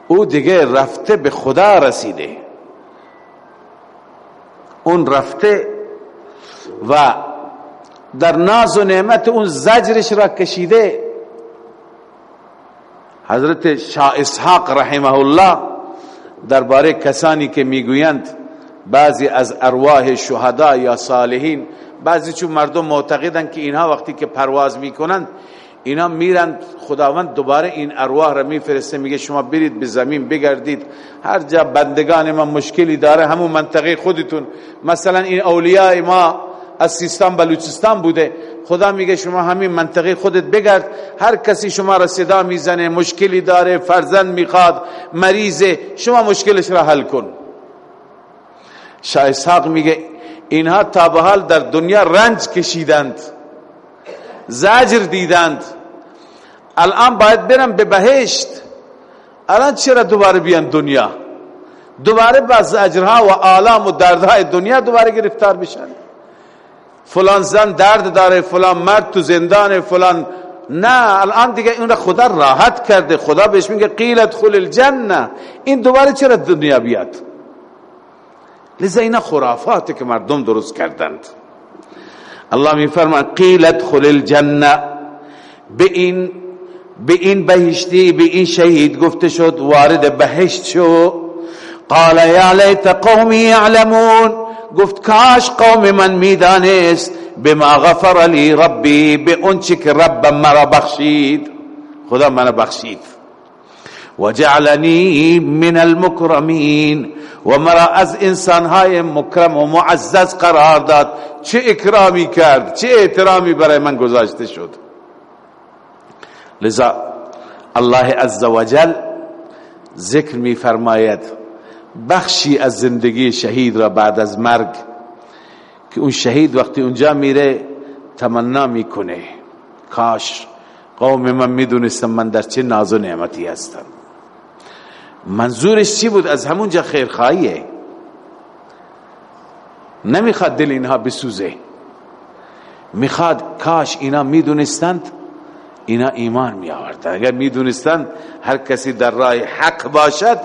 او دیگه رفته به خدا رسیده. اون رفته و در ناز و نعمت اون زجرش را کشیده. حضرت شاه اسحاق رحمه الله درباره کسانی که می‌گویند بعضی از ارواح شهدا یا صالحین بعضی چون مردم معتقدند که اینها وقتی که پرواز می‌کنند اینا میرند خداوند دوباره این ارواح را میفرسته میگه شما برید به زمین بگردید. هر جا بندگان ما مشکلی داره همون منطقه خودتون. مثلا این اولیاء ما از سیستان بلوچستان بوده. خدا میگه شما همین منطقه خودت بگرد. هر کسی شما را صدا می‌زنه مشکلی داره فرزند می‌خواد مریضه شما مشکلش را حل کن. شاه اسحاق میگه اینها تا به حال در دنیا رنج کشیدند زجر دیدند. الان باید برم به بهشت. الان چرا دوباره بیان دنیا؟ دوباره با زجرها و آلام و دردهای دنیا دوباره گرفتار بشن. فلان زن درد داره فلان مرد تو زندان فلان نه الان دیگه اون خدا راحت کرده. خدا بهش میگه قیلت خل الجنه. این دوباره چرا دنیا بیاد؟ لذا اینا خرافاتی که مردم درست کردند. الله میفرما قیلت خل الجنه به این به این بهشتی به این شهید گفته شد وارد بهشت شو. قال یا لیت قومی یعلمون. گفت کاش قوم من می‌دانست بما غفر لی ربی به اون چی که رب مرا بخشید. خدا من بخشید. وجعلنی من المکرمین. و از انسانهای مکرم و معزز قرار داد. چه اکرامی کرد چه احترامی برای من گذاشته شد. لذا الله عزوجل ذکر می فرماید بخشی از زندگی شهید را بعد از مرگ که اون شهید وقتی اونجا میره تمنا می‌کنه. کاش قوم من می‌دونستم من در چه ناز و نعمتی هستم. منظورش چی بود؟ از همونجا خیرخواهیه. نمی‌خواد دل اینها بسوزه. می‌خواد کاش اینا می‌دونستند اینا ایمان می آوردن اگر می‌دونستند هر کسی در راه حق باشد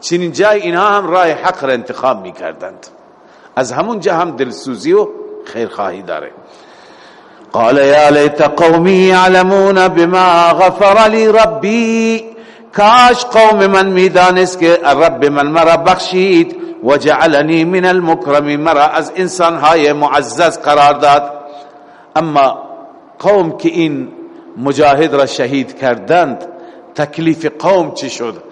چنین جای اینها هم راه حق را انتخاب می‌کردند. از همون جا هم دلسوزی و خیرخواهی داره. قال یا لیت قومی یعلمون بما غفر لی ربی. کاش قوم من می‌دانست که رب من مرا بخشید و جعلنی من المکرم مرا از انسانهای معزز قرار داد. اما قوم که این مجاهد را شهید کردند تکلیف قوم چی شد؟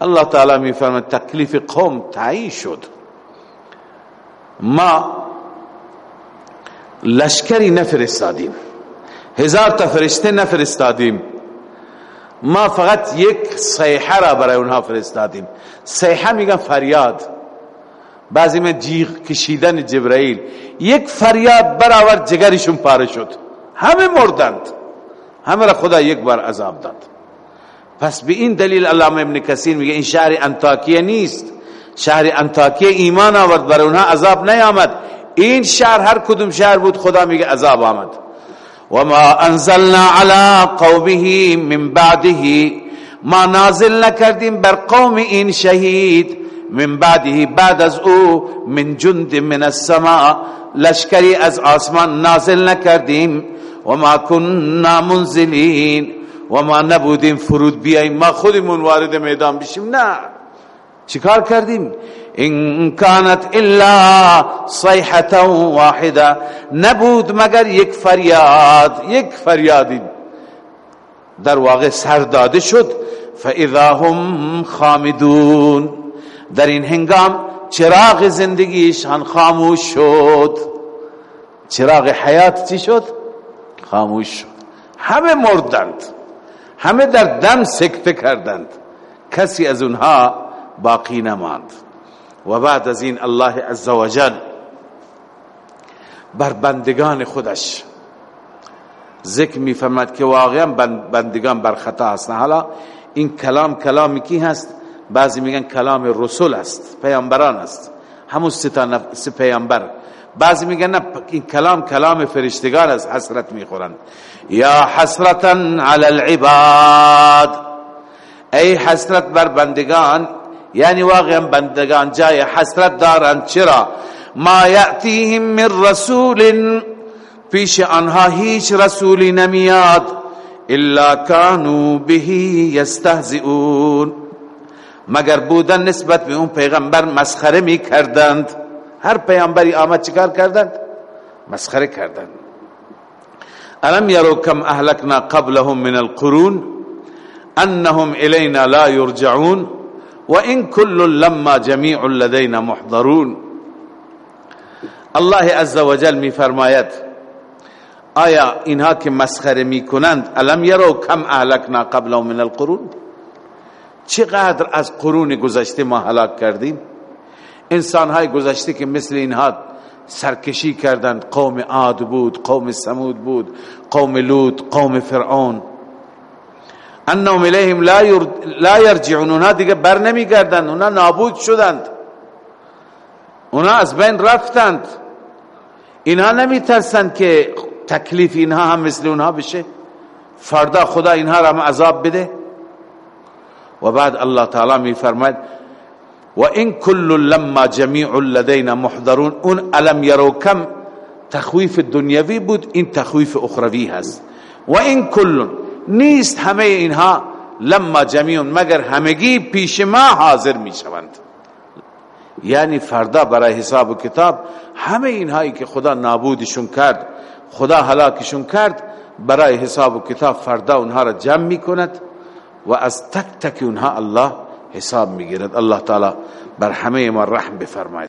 الله تعالی می فرماید تکلیف قوم تعیین شد. ما لشکری نفرستادیم هزار تا فرشته نفرستادیم. ما فقط یک صیحه را برای اونها فرستادیم. صیحه میگن فریاد. بعضی من جیغ کشیدن جبرائیل یک فریاد برآورد جگرشون پاره شد. همه مردند. همه را خدا یک بار عذاب داد. پس به این دلیل علامه ابن کثیر میگه این شهر انتاکیه نیست. شهر انتاکیه ایمان آورد بر اونها عذاب نیامد. این شهر هر کدوم شهر بود خدا میگه عذاب آمد. و ما انزلنا على قومه من بعده ما نازل نکردیم بر قوم این شهید من بعده بعد از او من جند من السماء لشکری از آسمان نازل نکردیم و ما كنا منزلین و ما نبودیم فرود بیاییم ما خودمون وارد میدان بشیم. نه. چیکار کردیم؟ ان كانت الا صيحه واحده نبود مگر یک فریاد یک فریادی در واقع سر داده شد فاذا هم خامدون. در این هنگام چراغ زندگیشان خاموش شد. چراغ حیات چی شد؟ خاموش شد. همه مردند همه در دم سکته کردند. کسی از اونها باقی نماند. و بعد از این الله عزوجل بر بندگان خودش ذکر می فرمد که واقعا بندگان بر خطا هستن. حالا این کلام کلامی کی هست؟ بعضی میگن کلام رسول است پیامبران است. همون سه پیامبر. بعضی میگن نه این کلام کلام فرشتگان است حسرت می‌خورند. یا حسرتا علی العباد. ای حسرت بر بندگان یعنی واقعا بندگان جای حسرت دارند چرا؟ ما یأتیهم من رسول پیش آنها هیچ رسولی نمیاد الا کانوا به یستهزئون. مگر بودن نسبت به اون پیغمبر مسخره می کردند هر پیغمبری آمد چیکار کردند؟ مسخره کردند. الم یرو کم اهلکنا قبلهم من القرون؟ انهم الینا لا یرجعون. و این کل لما جمیع لدینا محضرون. الله عز وجل می فرماید آیا اینها که مسخره می کنند الم یرو کم اهلکنا قبلهم من القرون؟ چقدر از قرون گذشته ما هلاک کردیم؟ انسان های گذشته که مثل اینها سرکشی کردند قوم عاد بود قوم سمود بود قوم لوط قوم فرعون. انهم الیهم لا یرجعون اونا دیگه بر نمی گردند اونا نابود شدند. اونا از بین رفتند. اینها نمی ترسند که تکلیف اینها هم مثل اونها بشه. فردا خدا اینها را هم عذاب بده. و بعد الله تعالی می فرماید و این کل لما جمیع لدینا محضرون. اون علم یرو کم تخویف دنیوی بود این تخویف اخروی هست. و این کل نیست همه اینها لما جمیع مگر همگی پیش ما حاضر می شوند یعنی فردا برای حساب و کتاب همه اینهایی که خدا نابودشون کرد خدا هلاکشون کرد برای حساب و کتاب فردا اونها را جمع می کند و از تک تک اونها الله حساب می‌گیرد. الله تعالی بر همه ما رحم بفرماید.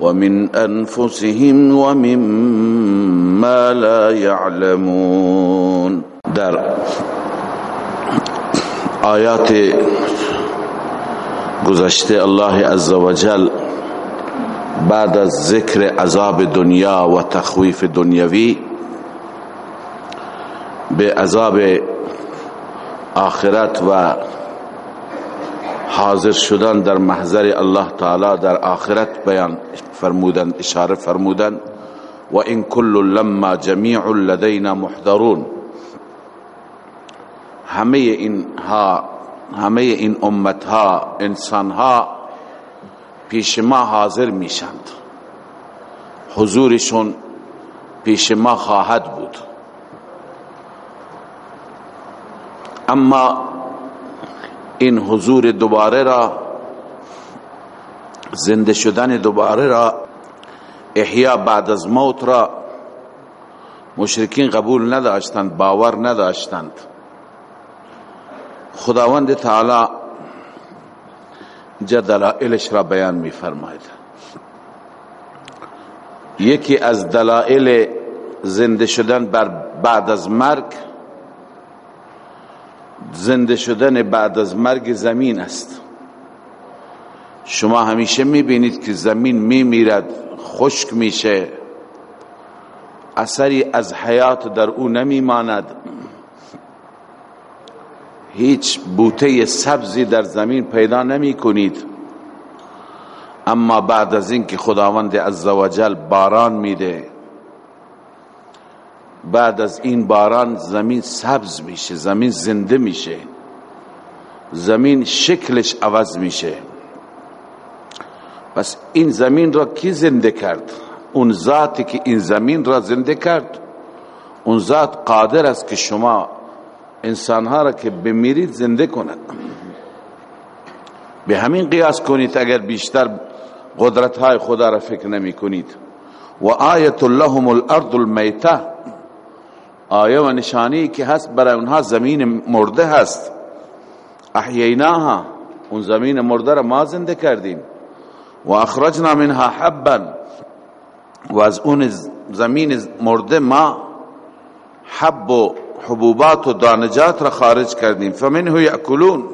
ومن أنفسهم ومما لا يعلمون. در آیات گذشته الله عزوجل بعد از ذکر عذاب دنیا و تخویف دنیوی به عذاب آخرت و حاضر شدن در محضر الله تعالی در آخرت بیان فرمودن اشاره فرمودن و این کل لما جمیع لدینا محضرون. همه این ها همه این امت ها انسان ها پیش ما حاضر میشند. حضورشون پیش ما خواهد بود. اما این حضور دوباره را زنده شدن دوباره را احیا بعد از موت را مشرکین قبول نداشتند باور نداشتند. خداوند تعالی دلائلش را بیان می فرماید یکی از دلائل زنده شدن بر بعد از مرگ زنده شدن بعد از مرگ زمین است. شما همیشه می‌بینید که زمین میمیرد خشک میشه. اثری از حیات در او نمیماند. هیچ بوته سبزی در زمین پیدا نمی کنید اما بعد از اینکه خداوند عزوجل باران میده بعد از این باران زمین سبز میشه زمین زنده میشه. زمین شکلش عوض میشه. پس این زمین را کی زنده کرد؟ اون ذاتی که این زمین را زنده کرد. اون ذات قادر است که شما انسانها را که بمیرید زنده کند. به همین قیاس کنید اگر بیشتر قدرت های خدا را فکر نمی کنید و آیت لهم الارض المیته آیه و نشانی که هست برای اونها زمین مرده هست. احییناها. اون زمین مرده را ما زنده کردیم. و اخرجنا منها حبا. و از اون زمین مرده ما حب و حبوبات و دانجات را خارج کردیم. فمنه یأکلون.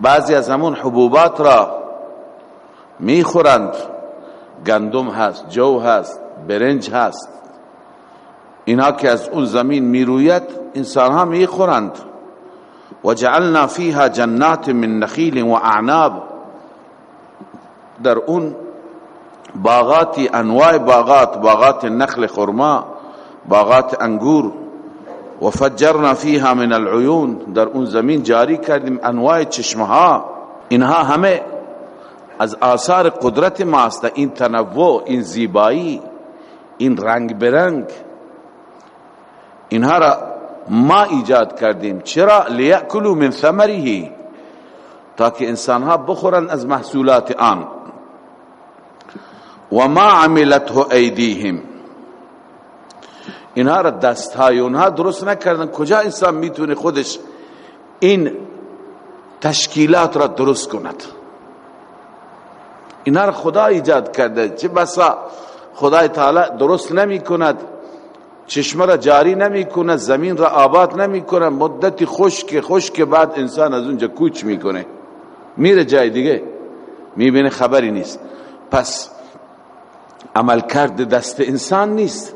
بعضی از همون حبوبات را می‌خورند. گندم هست جو هست برنج هست. اینا که از اون زمین می‌روید انسان ها می‌خورند. و جعلنا فیها جنات من نخیل و اعناب. در اون باغاتی انواع باغات باغات نخل خرما باغات انگور و فجرنا فیها من العیون. در اون زمین جاری کردیم انواع چشمه ها اینها همه از آثار قدرت ماست. این تنوع این زیبایی این رنگ برنگ. اینها را ما ایجاد کردیم. چرا؟ لیأکلوا من ثمره. تاکه انسانها بخورن از محصولات آن. و ما عملته ایدیهم اینها را دست های اونها درست نکردن کجا انسان می‌تونه خودش این تشکیلات را درست کند؟ اینا را خدا ایجاد کرده. چه بسا خدای تعالی درست نمی کند. چشمه را جاری نمی کند. زمین را آباد نمی کند. مدتی خشک خشک بعد انسان از اونجا کوچ می‌کنه. میره جای دیگه. می‌بینه خبری نیست. پس عمل کرد دست انسان نیست.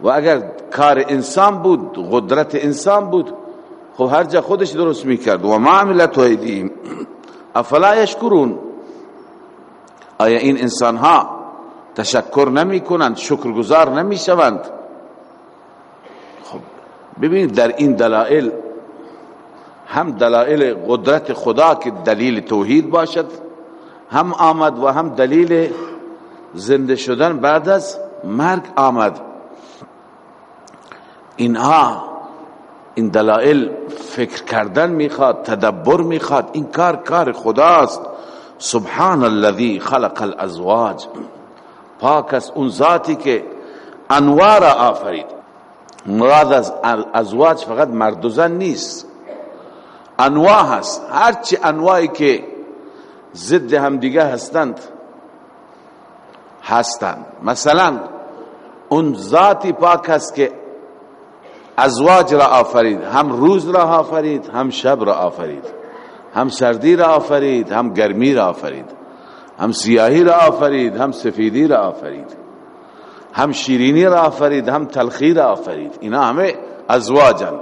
و اگر کار انسان بود قدرت انسان بود خب هر جا خودش درست می‌کرد. و ما عملت ایدیم افلا یشکرون؟ آیا این انسان ها تشکر نمی کنند شکرگزار نمی شوند خب ببینید در این دلائل هم دلائل قدرت خدا که دلیل توحید باشد هم آمد و هم دلیل زنده شدن بعد از مرگ آمد. اینها این دلائل فکر کردن می‌خواد تدبر می‌خواد این کار کار خداست. سبحان الذي خلق الازواج. پاک است اون ذاتی که انوار آفرید. مراد از ازواج فقط مرد و زن نیست. انواع هست. هرچی انواعی که ضد هم دیگه هستند هستند مثلا اون ذاتی پاک است که ازواج را آفرید هم روز را آفرید هم شب را آفرید. هم سردی را آفرید هم گرمی را آفرید. هم سیاهی را آفرید هم سفیدی را آفرید. هم شیرینی را آفرید هم تلخی را آفرید. اینا همه ازواجند.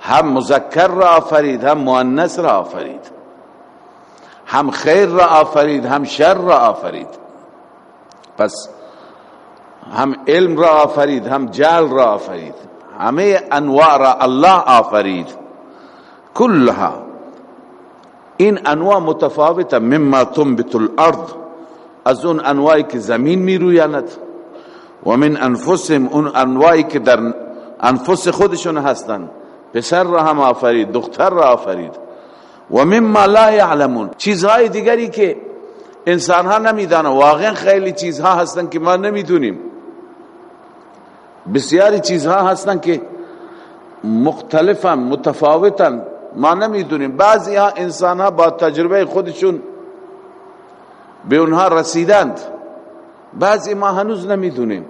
هم مذکر را آفرید هم مؤنث را آفرید. هم خیر را آفرید هم شر را آفرید. پس هم علم را آفرید هم جهل را آفرید همه انواع را الله آفرید. کلها. این انواع متفاوته مما تنبت الأرض. از اون انواعی که زمین می رویاند و من انفسهم اون انواعی که در انفس خودشون هستند پسر را هم آفرید دختر را آفرید. و مما لا یعلمون. چیزهای دیگری که انسان ها نمیدانه واقعا خیلی چیزها هستن که ما نمی‌دونیم. بسیاری چیزها هستن که مختلفن متفاوتن ما نمی‌دونیم. بعضی ها انسان ها با تجربه خودشون به اونها رسیدند. بعضی ما هنوز نمی‌دونیم.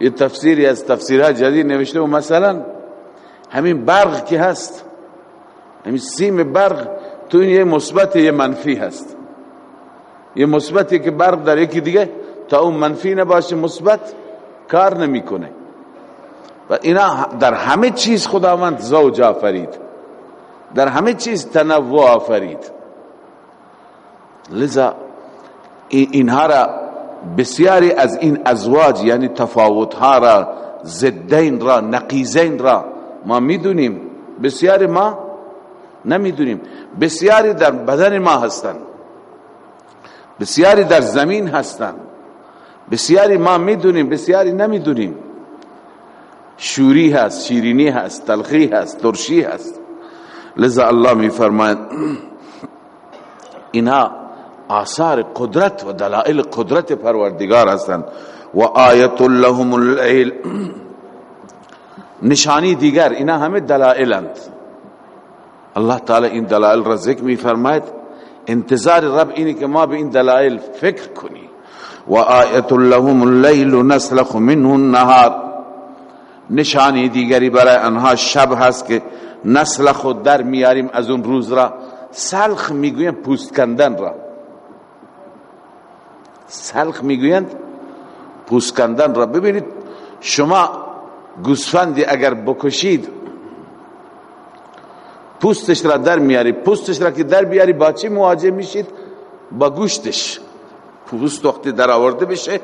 یه تفسیری از تفسیرها جدید نوشته و مثلا همین برق که هست همین سیم برق تو این یه مثبت یه منفی هست. یه مثبتی که برق در یکی دیگه تا اون منفی نباشه مثبت کار نمی‌کنه. و اینا در همه چیز خداوند زوج آفرید. در همه چیز تنوع آفرید. لذا اینها را بسیاری از این ازواج یعنی تفاوت ها را زدین را نقیزین را ما می‌دونیم. بسیاری ما نمی‌دونیم. بسیاری در بدن ما هستند. بسیاری در زمین هستند بسیاری ما می‌دونیم بسیاری لذا الله می فرماید اینها آثار قدرت و دلائل قدرت پروردگار هستند. و آیت لهم اللیل. نشانی دیگر اینا همه دلائلند. الله تعالی این دلائل را ذکر می فرماید انتظار رب اینه که ما به این دلائل فکر کنی و آیت لهم اللیل نسلخ منه النهار. نشانی دیگری برای انها شب هست که نسلخ و در میاریم از اون روز را. سلخ می‌گوین پوست کندن را. سلخ می‌گویند پوست کندن را. ببینید شما گوسفندی اگر بکشید پوستش را در میاری پوستش را که در بیاری با چی مواجه میشید؟ با گوشتش. پوست وقتی در آورده بشه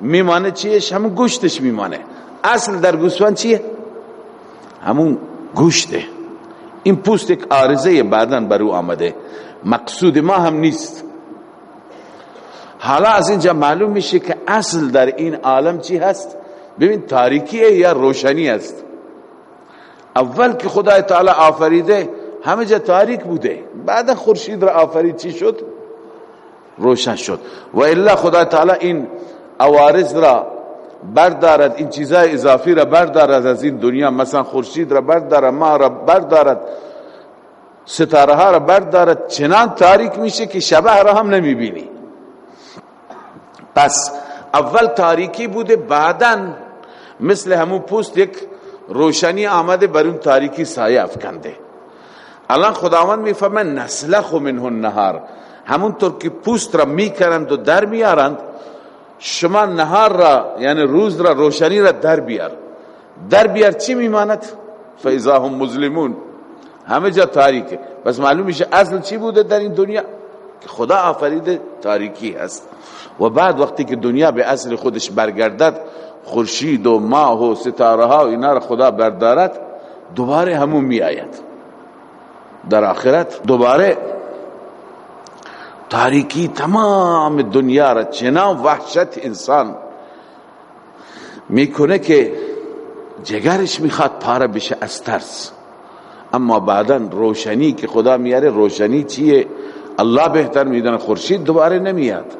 میمانه چیه همون گوشتش میمانه. اصل در گوسفند چیه؟ همون گوشته. این پوست یک آرزه بعدن برو آمده. مقصود ما هم نیست. حالا از اینجا معلوم میشه که اصل در این عالم چی هست؟ ببین تاریکیه یا روشنی است اول که خدای تعالی آفریده همه جا تاریک بوده. بعد خورشید را آفرید چی شد؟ روشن شد. و الا خدای تعالی این عوارض را بردارد این چیزای اضافی را بردارد از این دنیا. مثلا خورشید را بردارد ما را بردارد ستاره ها را بردارد. چنان تاریک میشه که شبه را هم نمی‌بینی. پس اول تاریکی بوده بعدا مثل همون پوست یک روشنی آمده بر اون تاریکی سایه افکنده. الان خداوند می‌فهمه نسلخ منه النهار. همونطور که پوست را می‌کنند و در میارند شما نهار را یعنی روز را روشنی را در بیار. در بیار چی میماند؟ فیضا هم مظلمون. همه جا تاریکه. بس معلوم میشه اصل چی بوده در این دنیا؟ که خدا آفرید تاریکی هست. و بعد وقتی که دنیا به اصل خودش برگردد خورشید و ماه و ستاره ها و اینا را خدا بردارد دوباره همون می آید. در آخرت دوباره تاریکی تمام دنیا را چنان وحشت انسان می‌کنه که جگرش می‌خواد پاره بشه از ترس. اما بعدا روشنی که خدا میاره روشنی چیه؟ الله بهتر می‌دونه خورشید دوباره نمیاد.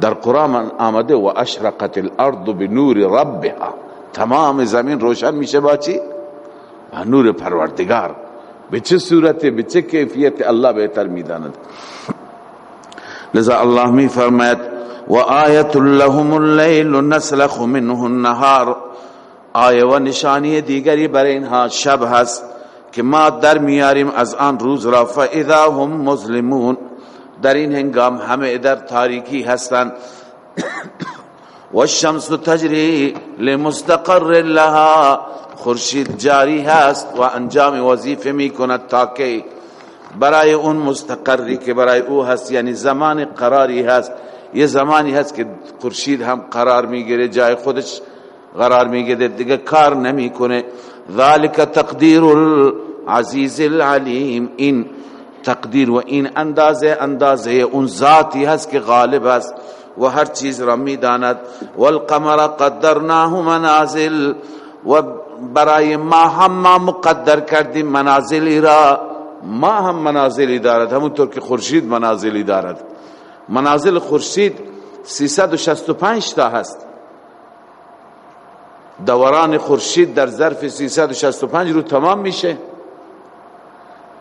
در قرآن آمده و اشرقت الارض بنور ربها. تمام زمین روشن میشه با چی؟ نور پروردگار. به چه صورت به چه کیفیت الله بهتر می‌داند؟ لذا الله می فرماید و آیت لهم اللیل نسلخ منه النهار. آیه و نشانی دیگری برای اینها شب هست که ما در میاریم از آن روز را فاذا هم مظلمون. در این هنگام همه در تاریکی هستند. و الشمس تجری لمستقر لها. خورشید جاری هست و انجام وظیفه می کند تا برای اون مستقری که برای او هست یعنی زمان قراری هست. یه زمانی هست که خورشید هم قرار می‌گیره جای خودش قرار می‌گیره دیگه کار نمی‌کنه ذالک تقدیر العزیز العلیم. این تقدیر و این اندازه اندازه اون ذاتی هست که غالب است و هر چیز را می‌داند والقمر قدرناه منازل و برای ما هم ما مقدر کردیم منازلی را. ما هم منازلی دارد همونطور که خورشید منازلی دارد. منازل خورشید 365 تا هست. دوران خورشید در ظرف 365 رو تمام میشه.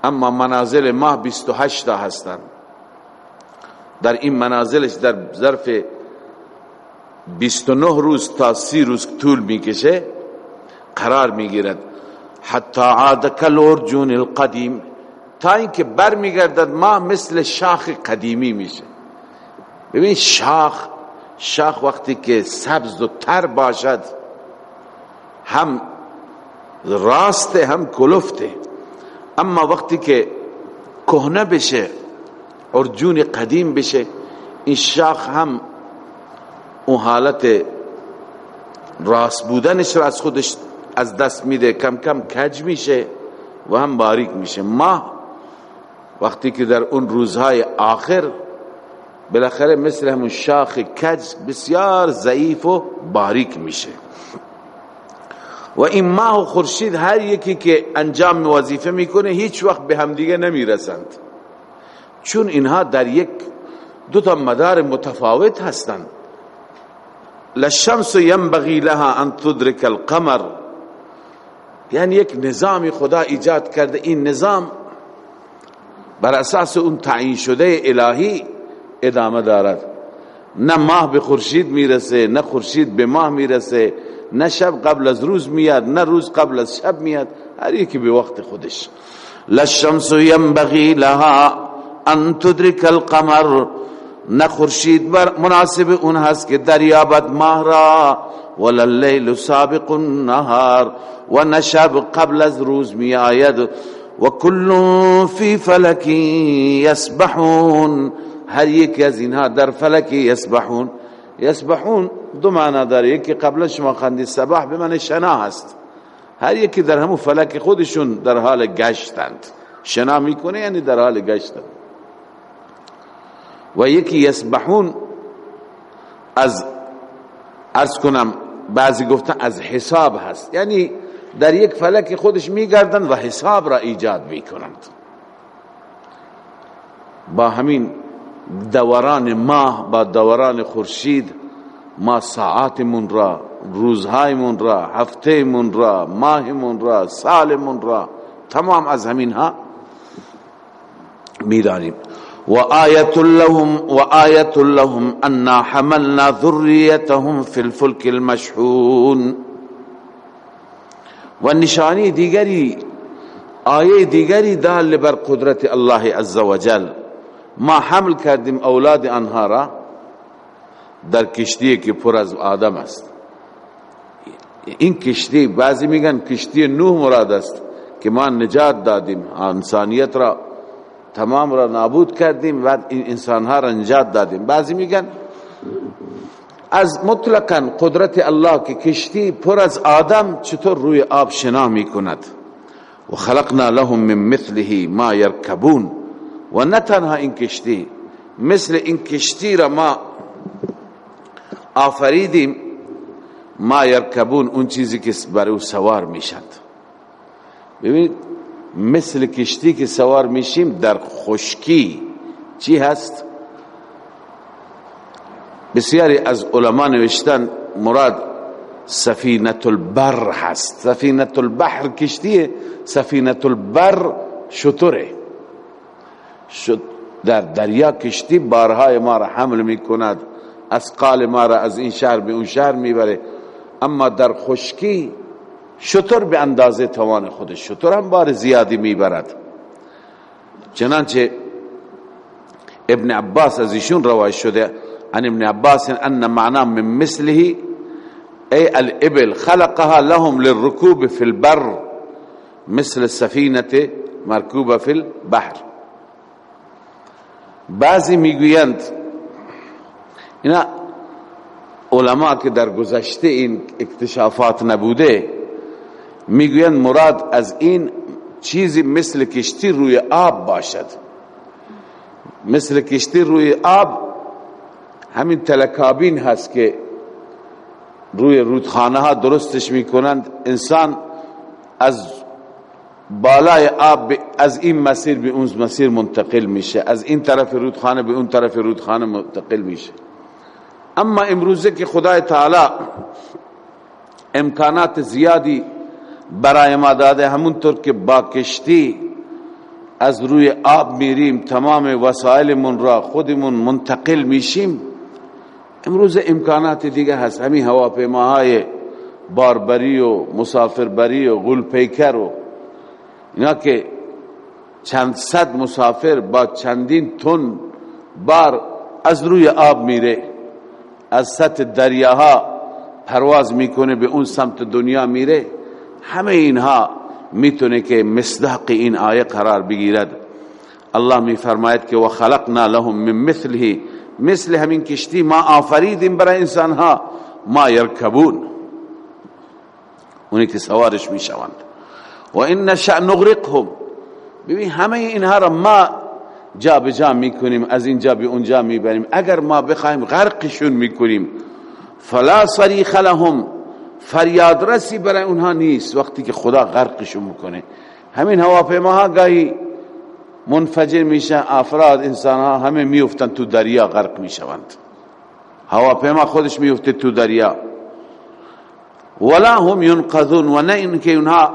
اما منازل ماه 28 تا هستند در این منازلش در ظرف 29 روز تا 30 روز طول می‌کشه قرار می‌گیرد. حتی عاد کالارجون القدیم تا اینکه بر میگردد ما مثل شاخ قدیمی میشه. ببین شاخ شاخ وقتی که سبز و تر باشد هم راسته هم کلفته. اما وقتی که کهنه بشه ارجون قدیم بشه این شاخ هم اون حالت راست بودنش را از خودش از دست میده. کم کم کج میشه و هم باریک میشه. ماه وقتی که در اون روزهای آخر بالاخره مثل همون شاخ کج بسیار ضعیف و باریک میشه. و این ماه و خورشید هر یکی که انجام وظیفه می‌کنه هیچ وقت به همدیگه نمی‌رسند. چون اینها در یک دو تا مدار متفاوت هستند. للشمس ينبغي لها ان تدرك القمر. یعنی یک نظامی خدا ایجاد کرده. این نظام بر اساس اون تعیین شده الهی ادامه دارد. نه ماه به خورشید می‌رسه نه خورشید به ماه می‌رسه. نه شب قبل از روز میاد نه روز قبل از شب میاد. هر یکی به وقت خودش. للشمس ينبغي لها ان تدرك القمر. نه خورشید بر مناسب اون هست که دریابت ماه را. ولا سابق النهار. و نشب قبل از روز می آید و کل فی فلک یسبحون. هر یک از اینها در فلک یسبحون. یسبحون دو معنی داره. یکی قبل شما خندی سبح به معنی شنا هست. هر یکی در همون فلک خودشون در حال گشتند. شنا می‌کنه یعنی در حال گشتند و یکی یسبحون از ارز کنم بعضی گفتن از حساب هست. یعنی در یک فلک خودش میگردند و حساب را ایجاد می‌کنند. با همین دوران ماه با دوران خورشید ما ساعاتمون را روزهایمون را هفتهمون را ماهمون را سالمون را تمام از همین ها میدانیم. و آیت لهم و آیت لهم انا حملنا ذریتهم فی الفلک المشحون. و نشانی دیگری آیه دیگری دال بر قدرت الله عزوجل ما حمل کردیم أولاد آنها را. در کشتی که پر از آدم است. این کشتی بعضی میگن کشتی نوح مراد است که ما نجات دادیم انسانیت را تمام را نابود کردیم و این انسانها را نجات دادیم. بعضی میگن از مطلقا قدرت الله که کشتی پر از آدم چطور روی آب شنا می‌کند؟ و خلقنا لهم من مثله ما یرکبون. و نه تنها این کشتی مثل این کشتی را ما آفریدیم ما یرکبون اون چیزی که بر او سوار میشند ببینید مثل کشتی که سوار میشیم در خشکی چی هست؟ بسیاری از علما نوشتن مراد سفینت البر هست. سفینت البحر کشتیه سفینت البر شطوره در دریا کشتی بارهای ما را حمل می کند اسقال ما را از این شهر به اون شهر می‌بره. اما در خشکی شطور به اندازه توان خودش شطور هم بار زیادی می‌برد. چنانچه ابن عباس از ایشون روایت شده عن ابن عباس ان معنا من مثله ای الابل خلقها لهم للركوب في البر مثل السفينه مركوبه في البحر. بعضی می‌گویند اینا علما که در گذشته این اکتشافات نبوده می‌گویند مراد از این چیزی مثل کشتی روی آب باشد. مثل کشتی روی آب همین تلکابین هست که روی رودخانه ها درستش می‌کنند. انسان از بالای آب از این مسیر به اون مسیر منتقل میشه. از این طرف رودخانه به اون طرف رودخانه منتقل میشه. اما امروزه که خدای تعالی امکانات زیادی برای ما داده همونطور که با کشتی از روی آب میریم تمام وسایلمون را خودمون منتقل میشیم امروز امکانات دیگه هست. همین هواپیماهای باربری و مسافربری و غول پیکر و اینا که چند صد مسافر با چندین تن بار از روی آب میره. از سطح دریاها پرواز می‌کنه به اون سمت دنیا میره. همه اینها می‌تونه که مصداق این آیه قرار بگیرد. الله میفرماید که و خلقنا لهم من مثله مثل همین کشتی ما آفریدیم برای انسانها. ما یرکبون. اونی که سوارش می‌شوند. و این نشأ نغرقهم ببین همه اینها را ما جا به جا می‌کنیم از اینجا به اونجا می‌بریم. اگر ما بخوایم غرقشون می‌کنیم فلا صریخ لهم. فریاد رسی برای اونها نیست وقتی که خدا غرقشون می‌کنه. همین هواپیماها گاهی منفجر میشن افراد انسان ها همه میفتن تو دریا غرق می‌شوند. هواپیما خودش میفته تو دریا. ولا هم ينقذون و نه اینکه اونها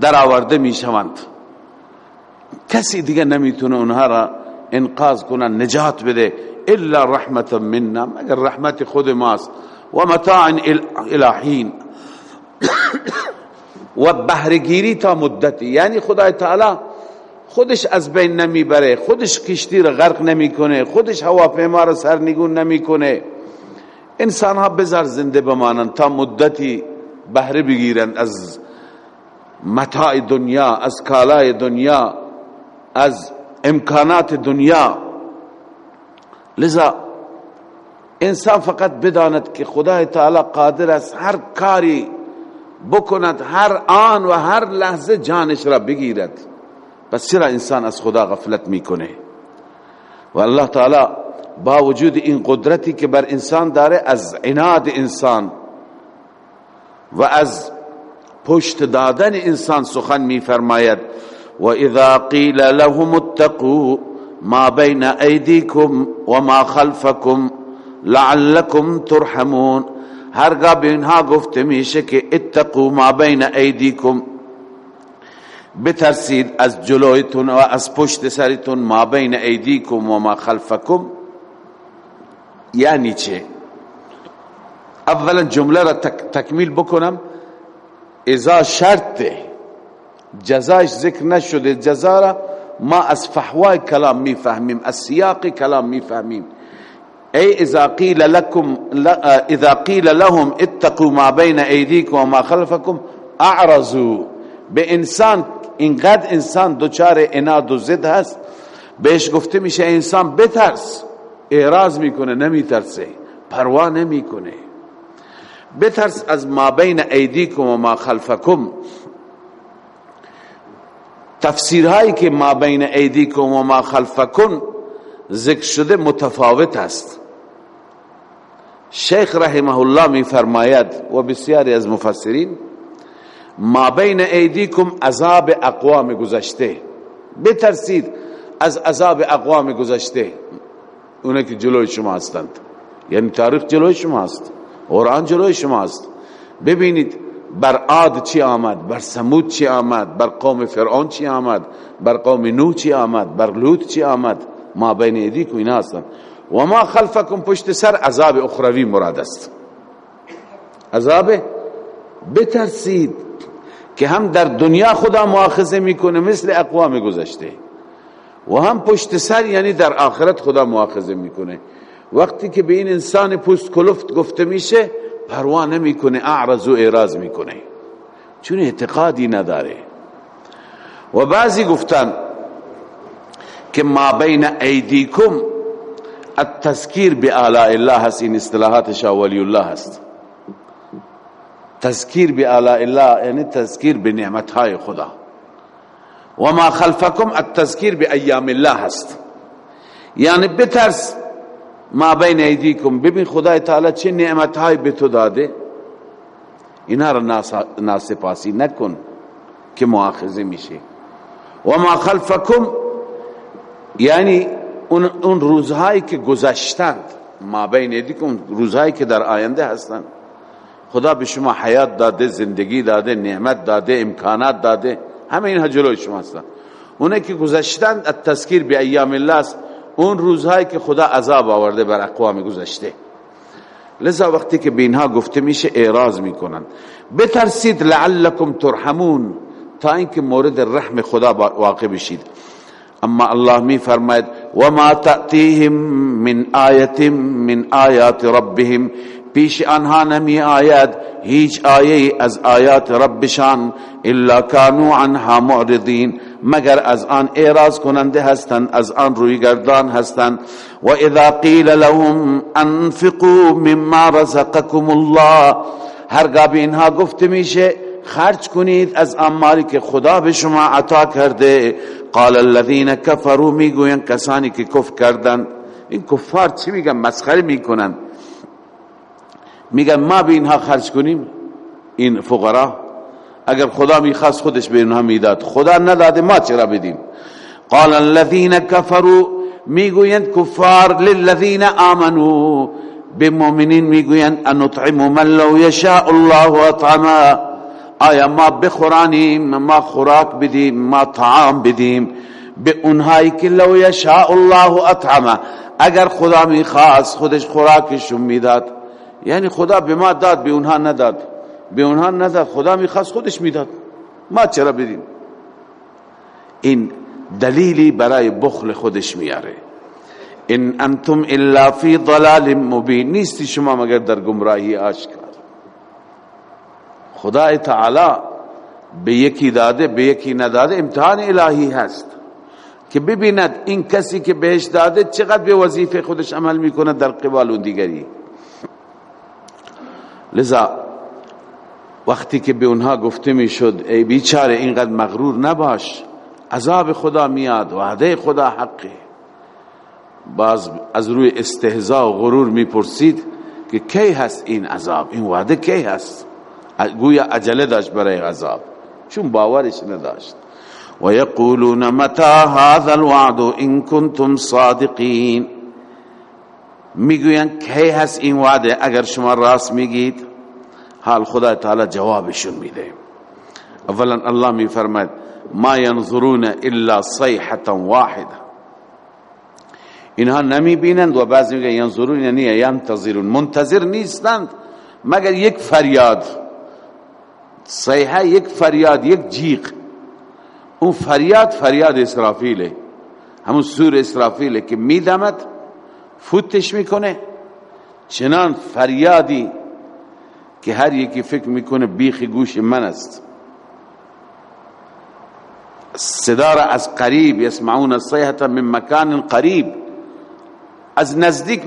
در آورده می‌شوند. کسی دیگه نمی‌تونه اونها را انقاذ کنن نجات بده الا رحمت منا مگر رحمت خود ماست. و متاع الهین. [COUGHS] و بهرگیری تا مدتی. یعنی خدای تعالی خودش از بین نمی‌بره خودش کشتی را غرق نمی‌کنه خودش هواپیما را سرنگون نمی‌کنه. انسان ها بذار زنده بمانند تا مدتی بهره بگیرند از متاع دنیا از کالای دنیا. از امکانات دنیا. لذا انسان فقط بداند که خدای تعالی قادر است هر کاری بکند هر آن و هر لحظه جانش را بگیرد. پس چرا انسان از خدا غفلت می‌کنه؟ و الله تعالی با وجود این قدرتی که بر انسان داره از عناد انسان و از پشت دادن انسان سخن میفرماید. و اذا قیل لهم اتقوا ما بین ایدیکم و ما خلفکم لعلكم ترحمون هرگاه به اینها میشه که اتقوا ما بین ایدیکم. بترسید از جلویتون و از پشت سرتون ما بین ایدیکم و ما خلفکم. یعنی چه؟ اولا جمله را تکمیل بکنم. ازا شرط جزایش ذکر نشده. جزا را ما از فحوای کلام می‌فهمیم از سیاق کلام می‌فهمیم. ای اذا قیل لكم اذا قیل لهم اتقوا ما بین ایدیکم و ما خلفکم اعرضوا به انسان اینقدر انسان دوچار اناد و زد هست بهش گفته میشه انسان بترس. اعراض می‌کنه نمیترسه. پروا نمی‌کنه. بترس از ما بین ایدیکم و ما خلفکم. تفسیرهایی که ما بین ایدیکم و ما خلفکم ذکر شده متفاوت است. شیخ رحمه الله می فرماید و بسیاری از مفسرین ما بین ایدیکم عذاب اقوام گذشته. بترسید از عذاب اقوام گذشته. اونه که جلوی شما هستند. یعنی تاریخ جلوی شما هست. قرآن جلوی شما هست. ببینید بر عاد چی آمد؟ بر سمود چی آمد؟ بر قوم فرعون چی آمد؟ بر قوم نوح چی آمد؟ بر لوط چی آمد؟ ما بین ایدیکم اینا هستند و ما خلفکم پشت سر عذاب اخروی مراد است. عذاب؟ بترسید که هم در دنیا خدا مؤاخذه می‌کنه مثل اقوام گذشته. و هم پشت سر یعنی در آخرت خدا مؤاخذه می‌کنه. وقتی که به این انسان پوست کلفت گفته میشه پروا نمی‌کنه اعرض و اعراض می‌کنه. چون اعتقادی نداره. و بعضی گفتن که ما بین ایدیکم التذکیر به آلاء الله هست این اصطلاحات شاولی الله هست تذکیر به آلاء الله یعنی تذکیر به نعمت های خدا. و ما خلفکم التذکیر به ایام الله هست یعنی بترس ما بین ایدیکم. ببین خدای تعالی چه نعمت های به تو داده. اینا را ناسپاسی نکن که مؤاخذه میشه. و ما خلفکم یعنی اون روزهایی که گذشتند. ما بین ایدیکم روزهایی که در آینده هستند. خدا به شما حیات داده زندگی داده نعمت داده امکانات داده. همه اینها جلوی شما هستند. اونه که گذشتند التذکیر به ایام الله است. اون روزهایی که خدا عذاب آورده بر اقوام گذشته. لذا وقتی که به اینها گفته میشه اعراض می‌کنن. بترسید لعلکم ترحمون تا اینکه مورد رحم خدا واقع بشید. اما الله می فرماید ما تأتیهم من آیت من آیات ربهم. پیش آنها نمی آید هیچ آیه از آیات ربشان الا كانوا عنها معرضین. مگر از آن اعراض کننده هستند از آن روی گردان هستند. و اذا قیل لهم انفقوا مما رزقكم الله هرگاه به اینها گفته میشه خرج کنید از مالی که خدا به شما عطا کرده. قال الذين كفروا می‌گوین کسانی که کفر کردند. این کفار چی میگن؟ مسخره می‌کنن. میگن ما به اینها خرج کنیم این فقرا. اگر خدا می‌خواست خودش به اینها می‌داد. خدا نداده ما چرا بدیم؟ قال الذين كفروا می‌گویند کفار للذین آمنوا. به مؤمنین می‌گویند ان نطعم من لو یشاء الله اطعما آیا ما بخورانیم؟ ما خوراک بدیم ما طعام بدیم. به اونهایی که لو یشاء الله اطعما اگر خدا می‌خواست خودش خوراکشون می‌داد. یعنی خدا به ما داد به اونها نداد. به اونها نداد خدا می‌خواست خودش می‌داد. ما چرا بدیم این دلیلی برای بخل خودش میاره. ان انتم الا فی ضلال مبین. نیستی شما مگر در گمراهی آشکار خدا تعالی به یکی داده به یکی نداده امتحان الهی هست. که ببیند این کسی که بهش داده چقدر به وظیفه خودش عمل می‌کنه در قبال اون دیگری. لذا وقتی که به اونها گفته می‌شد ای بیچاره اینقدر مغرور نباش عذاب خدا میاد وعده خدا حقه. باز از روی استهزاء و غرور می‌پرسید که کی هست این عذاب؟ این وعده کی هست؟ گویا عجله داشت برای عذاب چون باورش نداشت. و یقولون متى هذا الوعد ان کنتم صادقین؟ می‌گوین کی هست این وعده؟ اگر شما راست میگید. حال خدا تعالی جوابشون میده. اولا الله میفرماید ما ينظرون الا صيحه واحده اینها نمی بینند و بعضی میگه ینظرون یعنی ینتظرون. منتظر نیستند مگر یک فریاد. صیحه یک فریاد یک جیغ. اون فریاد فریاد اسرافیله. همون سور اسرافیله که میدمد فوتش می‌کنه. چنان فریادی که هر یکی فکر می‌کنه بیخ گوش من است. صدا را از قریب یسمعون الصیحه من مکان قریب. از نزدیک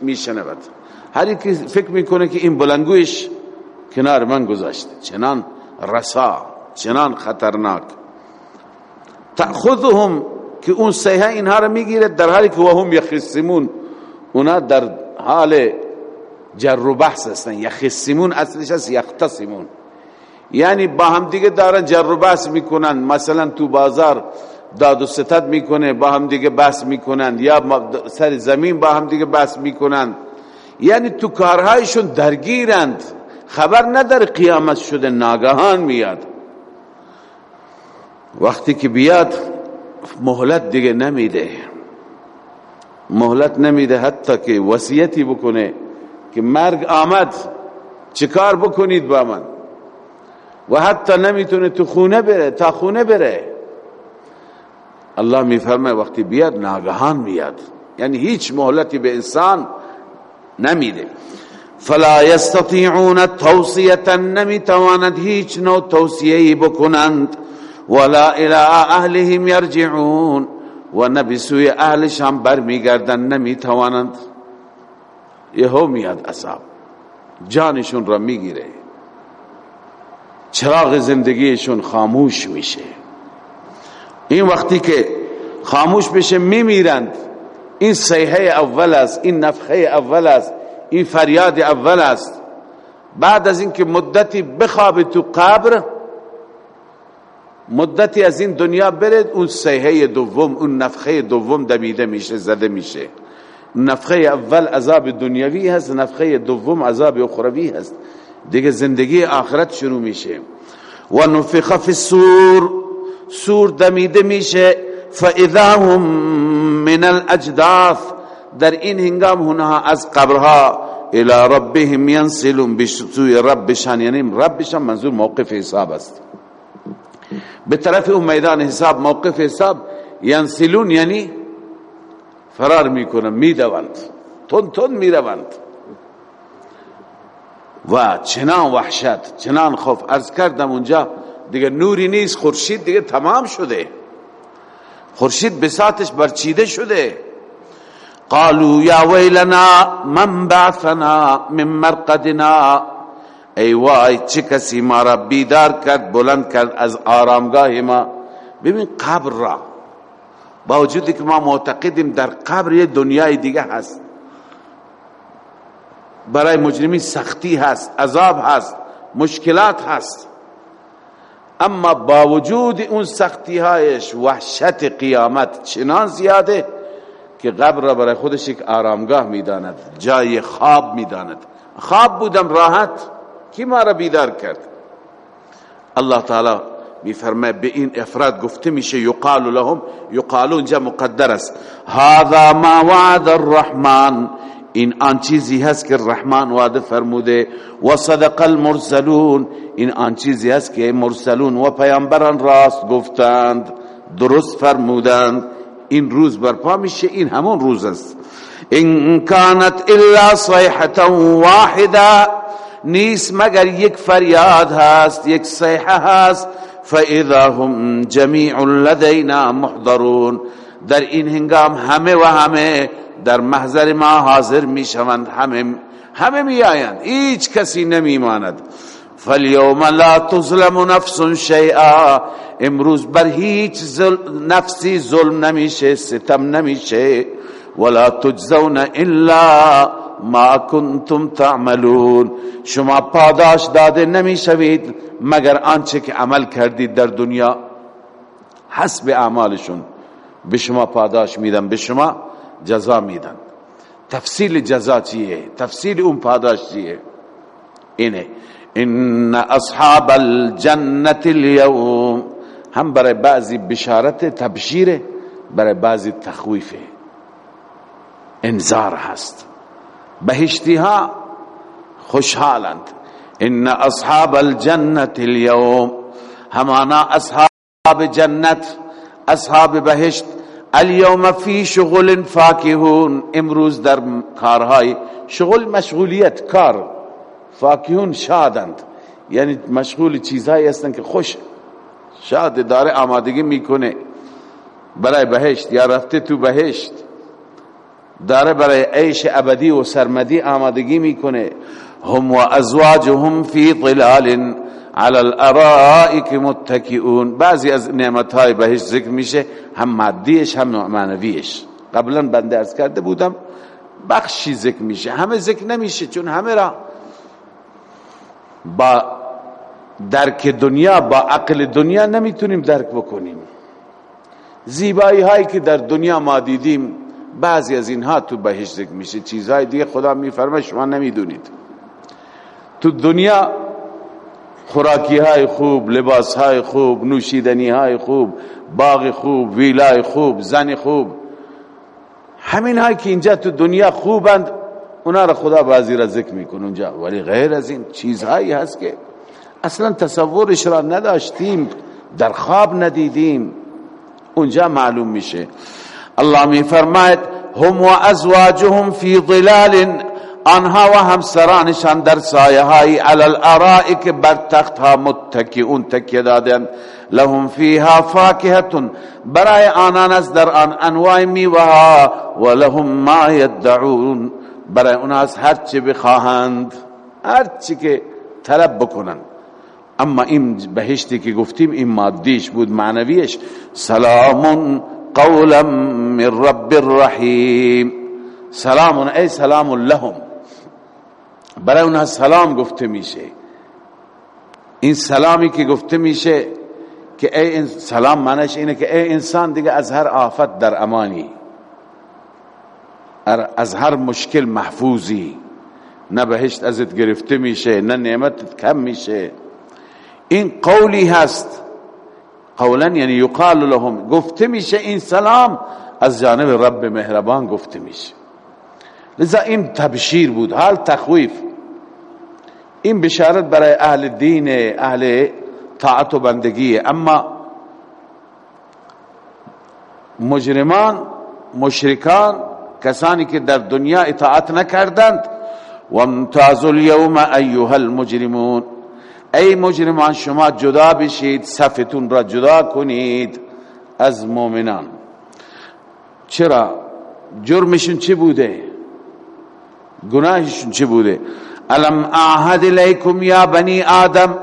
میشنود. هر یکی فکر می‌کنه که این بلنگویش کنار من گذاشته چنان رسا چنان خطرناک. تأخذهم که اون سیحه اینها را می‌گیره در حالی که وهم یخصمون اونا در حال جر و بحث هستن. یخصمون اصلش هست یختصمون یعنی با هم دیگه دارن جر و بحث می‌کنن. مثلا تو بازار داد و ستد می‌کنه با هم دیگه بحث می‌کنن یا سر زمین با هم دیگه بحث می‌کنن یعنی تو کارهایشون درگیرند. خبر نداره قیامت شده ناگهان میاد. وقتی که بیاد مهلت دیگه نمیده. مهلت نمیده حتی که وصیتی بکنه. که مرگ آمد چیکار بکنید با من؟ و حتی نمی‌تونه تو خونه بره تا خونه بره. الله میفرمه وقتی بیاد ناگهان میاد یعنی هیچ مهلتی به انسان نمیده. فلا يستطيعون توصیه نمی‌تواند هیچ نوع توصیه بکنند. ولا الى اهلهم يرجعون و نبسوی اهلشان برمیگردن نمی‌توانند. یهو میاد عذاب جانشون را می‌گیره. چراغ زندگیشون خاموش میشه. این وقتی که خاموش بشه میمیرند. این صیحه اول است این نفخه اول است این فریاد اول است. بعد از اینکه مدتی بخواب تو قبر مدتی از این دنیا برد اون صیحه دوم اون نفخه دوم دمیده میشه زده میشه. نفخه اول عذاب دنیوی هست نفخه دوم عذاب اخروی هست. دیگه زندگی آخرت شروع میشه. و نفخ فی السور سور دمیده میشه. فاذا هم من الاجداث در این هنگام هنها از قبرها الى ربهم ینسلون بسوی ربشان یعنی ربشان منظور موقف حساب است. به طرف اون میدان حساب موقف حساب ینسلون یعنی فرار می‌کنن می‌دوند. تون تون می‌روند. و چنان وحشت چنان خوف ارز کردم اونجا دیگه نوری نیست خورشید دیگه تمام شده. خورشید بساتش برچیده شده. قالوا یا ویلنا من بعثنا من مرقدنا. ای وای چه کسی ما را بیدار کرد بلند کرد از آرامگاه ما. ببین قبر را. با وجودی که ما معتقدیم در قبر یه دنیای دیگه هست. برای مجرمین سختی هست عذاب هست مشکلات هست. اما با وجود اون سختی هایش وحشت قیامت چنان زیاده که قبر را برای خودش یک آرامگاه می‌داند جای خواب می‌داند. خواب بودم راحت. کی ما را بیدار کرد؟ الله تعالی میفرمه به این افراد گفته میشه یقال لهم یقالون جا مقدر است. هذا ما وعد الرحمن. این آن چیزی هست که الرحمن وعده فرموده. و صدق المرسلون. این آن چیزی هست که مرسلون و پیامبران راست گفتند درست فرمودند. این روز برپا میشه این همون روز است. ان كانت الا صيحه واحده نیست مگر یک فریاد هست یک صیحه هست. فاذا هم جمیع لدینا محضرون در این هنگام همه و همه در محضر ما حاضر می شوند همه همه می آیند هیچ کسی نمی ماند فالیوم لا تظلم نفس شیئا امروز بر هیچ نفسی ظلم نمیشه ستم نمیشه. ولا تجزون الا ما کنتم تعملون. شما پاداش داده نمی‌شوید مگر آنچه که عمل کردید در دنیا. حسب اعمالشون به شما پاداش میدن به شما جزا میدن. تفصیل جزا چیه؟ تفصیل اون پاداش چیه؟ اینه. ان اصحاب الجنت اليوم هم برای بعضی بشارت تبشیره برای بعضی تخویفه انذار هست. بهشتی ها خوشحالند. ان اصحاب الجنت اليوم. همانا اصحاب جنت اصحاب بهشت. اليوم فی شغل فاکهون. امروز در کارهای شغل مشغولیت کار. فاکهون شادند. یعنی مشغول چیزهایی هستند که خوش. شاد داره آمادگی می‌کنه. برای بهشت یا رفته تو بهشت؟ داره برای عیش ابدی و سرمدی آمادگی می‌کنه. هم و ازواجهم فی ظلال على الارائك متكئون بعضی از های بهشت ذکر میشه هم مادیش هم معنویش. قبلا بنده ارز کرده بودم بخشی ذکر میشه. همه ذکر نمیشه چون همه را با درک دنیا با عقل دنیا نمی‌تونیم درک بکنیم. زیبایی هایی که در دنیا ما دیدیم بعضی از اینها تو بهشت ذکر میشه. چیزهای دیگه خدا میفرمه شما نمی‌دونید. تو دنیا خوراکی های خوب لباس های خوب نوشیدنی های خوب باغ خوب ویلای خوب زن خوب همین های که اینجا تو دنیا خوبند اونا را خدا بعضی را ذکر می‌کنه اونجا. ولی غیر از این چیزهایی هست که اصلا تصورش را نداشتیم در خواب ندیدیم اونجا معلوم میشه. الله می فرماید هم و ازواجهم فی ظلال آنها و همسرانشان در سایه های علی بر تخت ها متکئون تکیه دادن لهم فیها فاکهتون برای آنان از در آن انواع میوها و لهم ما یدعون برای اون از هر بخواهند هر چی که طلب بکنن. اما این بهشتی که گفتیم این مادیش بود معنویش. سلام قولا من رب الرحیم. سلام ای سلام لهم. برای اونها سلام گفته میشه. این سلامی که گفته میشه که ای سلام معنیش اینه که ای انسان دیگه از هر آفت در امانی. از هر مشکل محفوظی. نه بهشت ازت گرفته میشه نه نعمتت کم میشه. این قولی هست قولا یعنی یقال لهم. گفته میشه این سلام از جانب رب مهربان گفته میشه. لذا این تبشیر بود. حال تخویف. این بشارت برای اهل دین اهل طاعت و بندگی اما مجرمان مشرکان کسانی که در دنیا اطاعت نکردند وامتاز اليوم ایها المجرمون. ای مجرمان شما جدا بشید صفتون را جدا کنید از مؤمنان. چرا؟ جرمشون چی بوده؟ گناهشون چی بوده؟ الم اعهد الیکم یا بنی آدم؟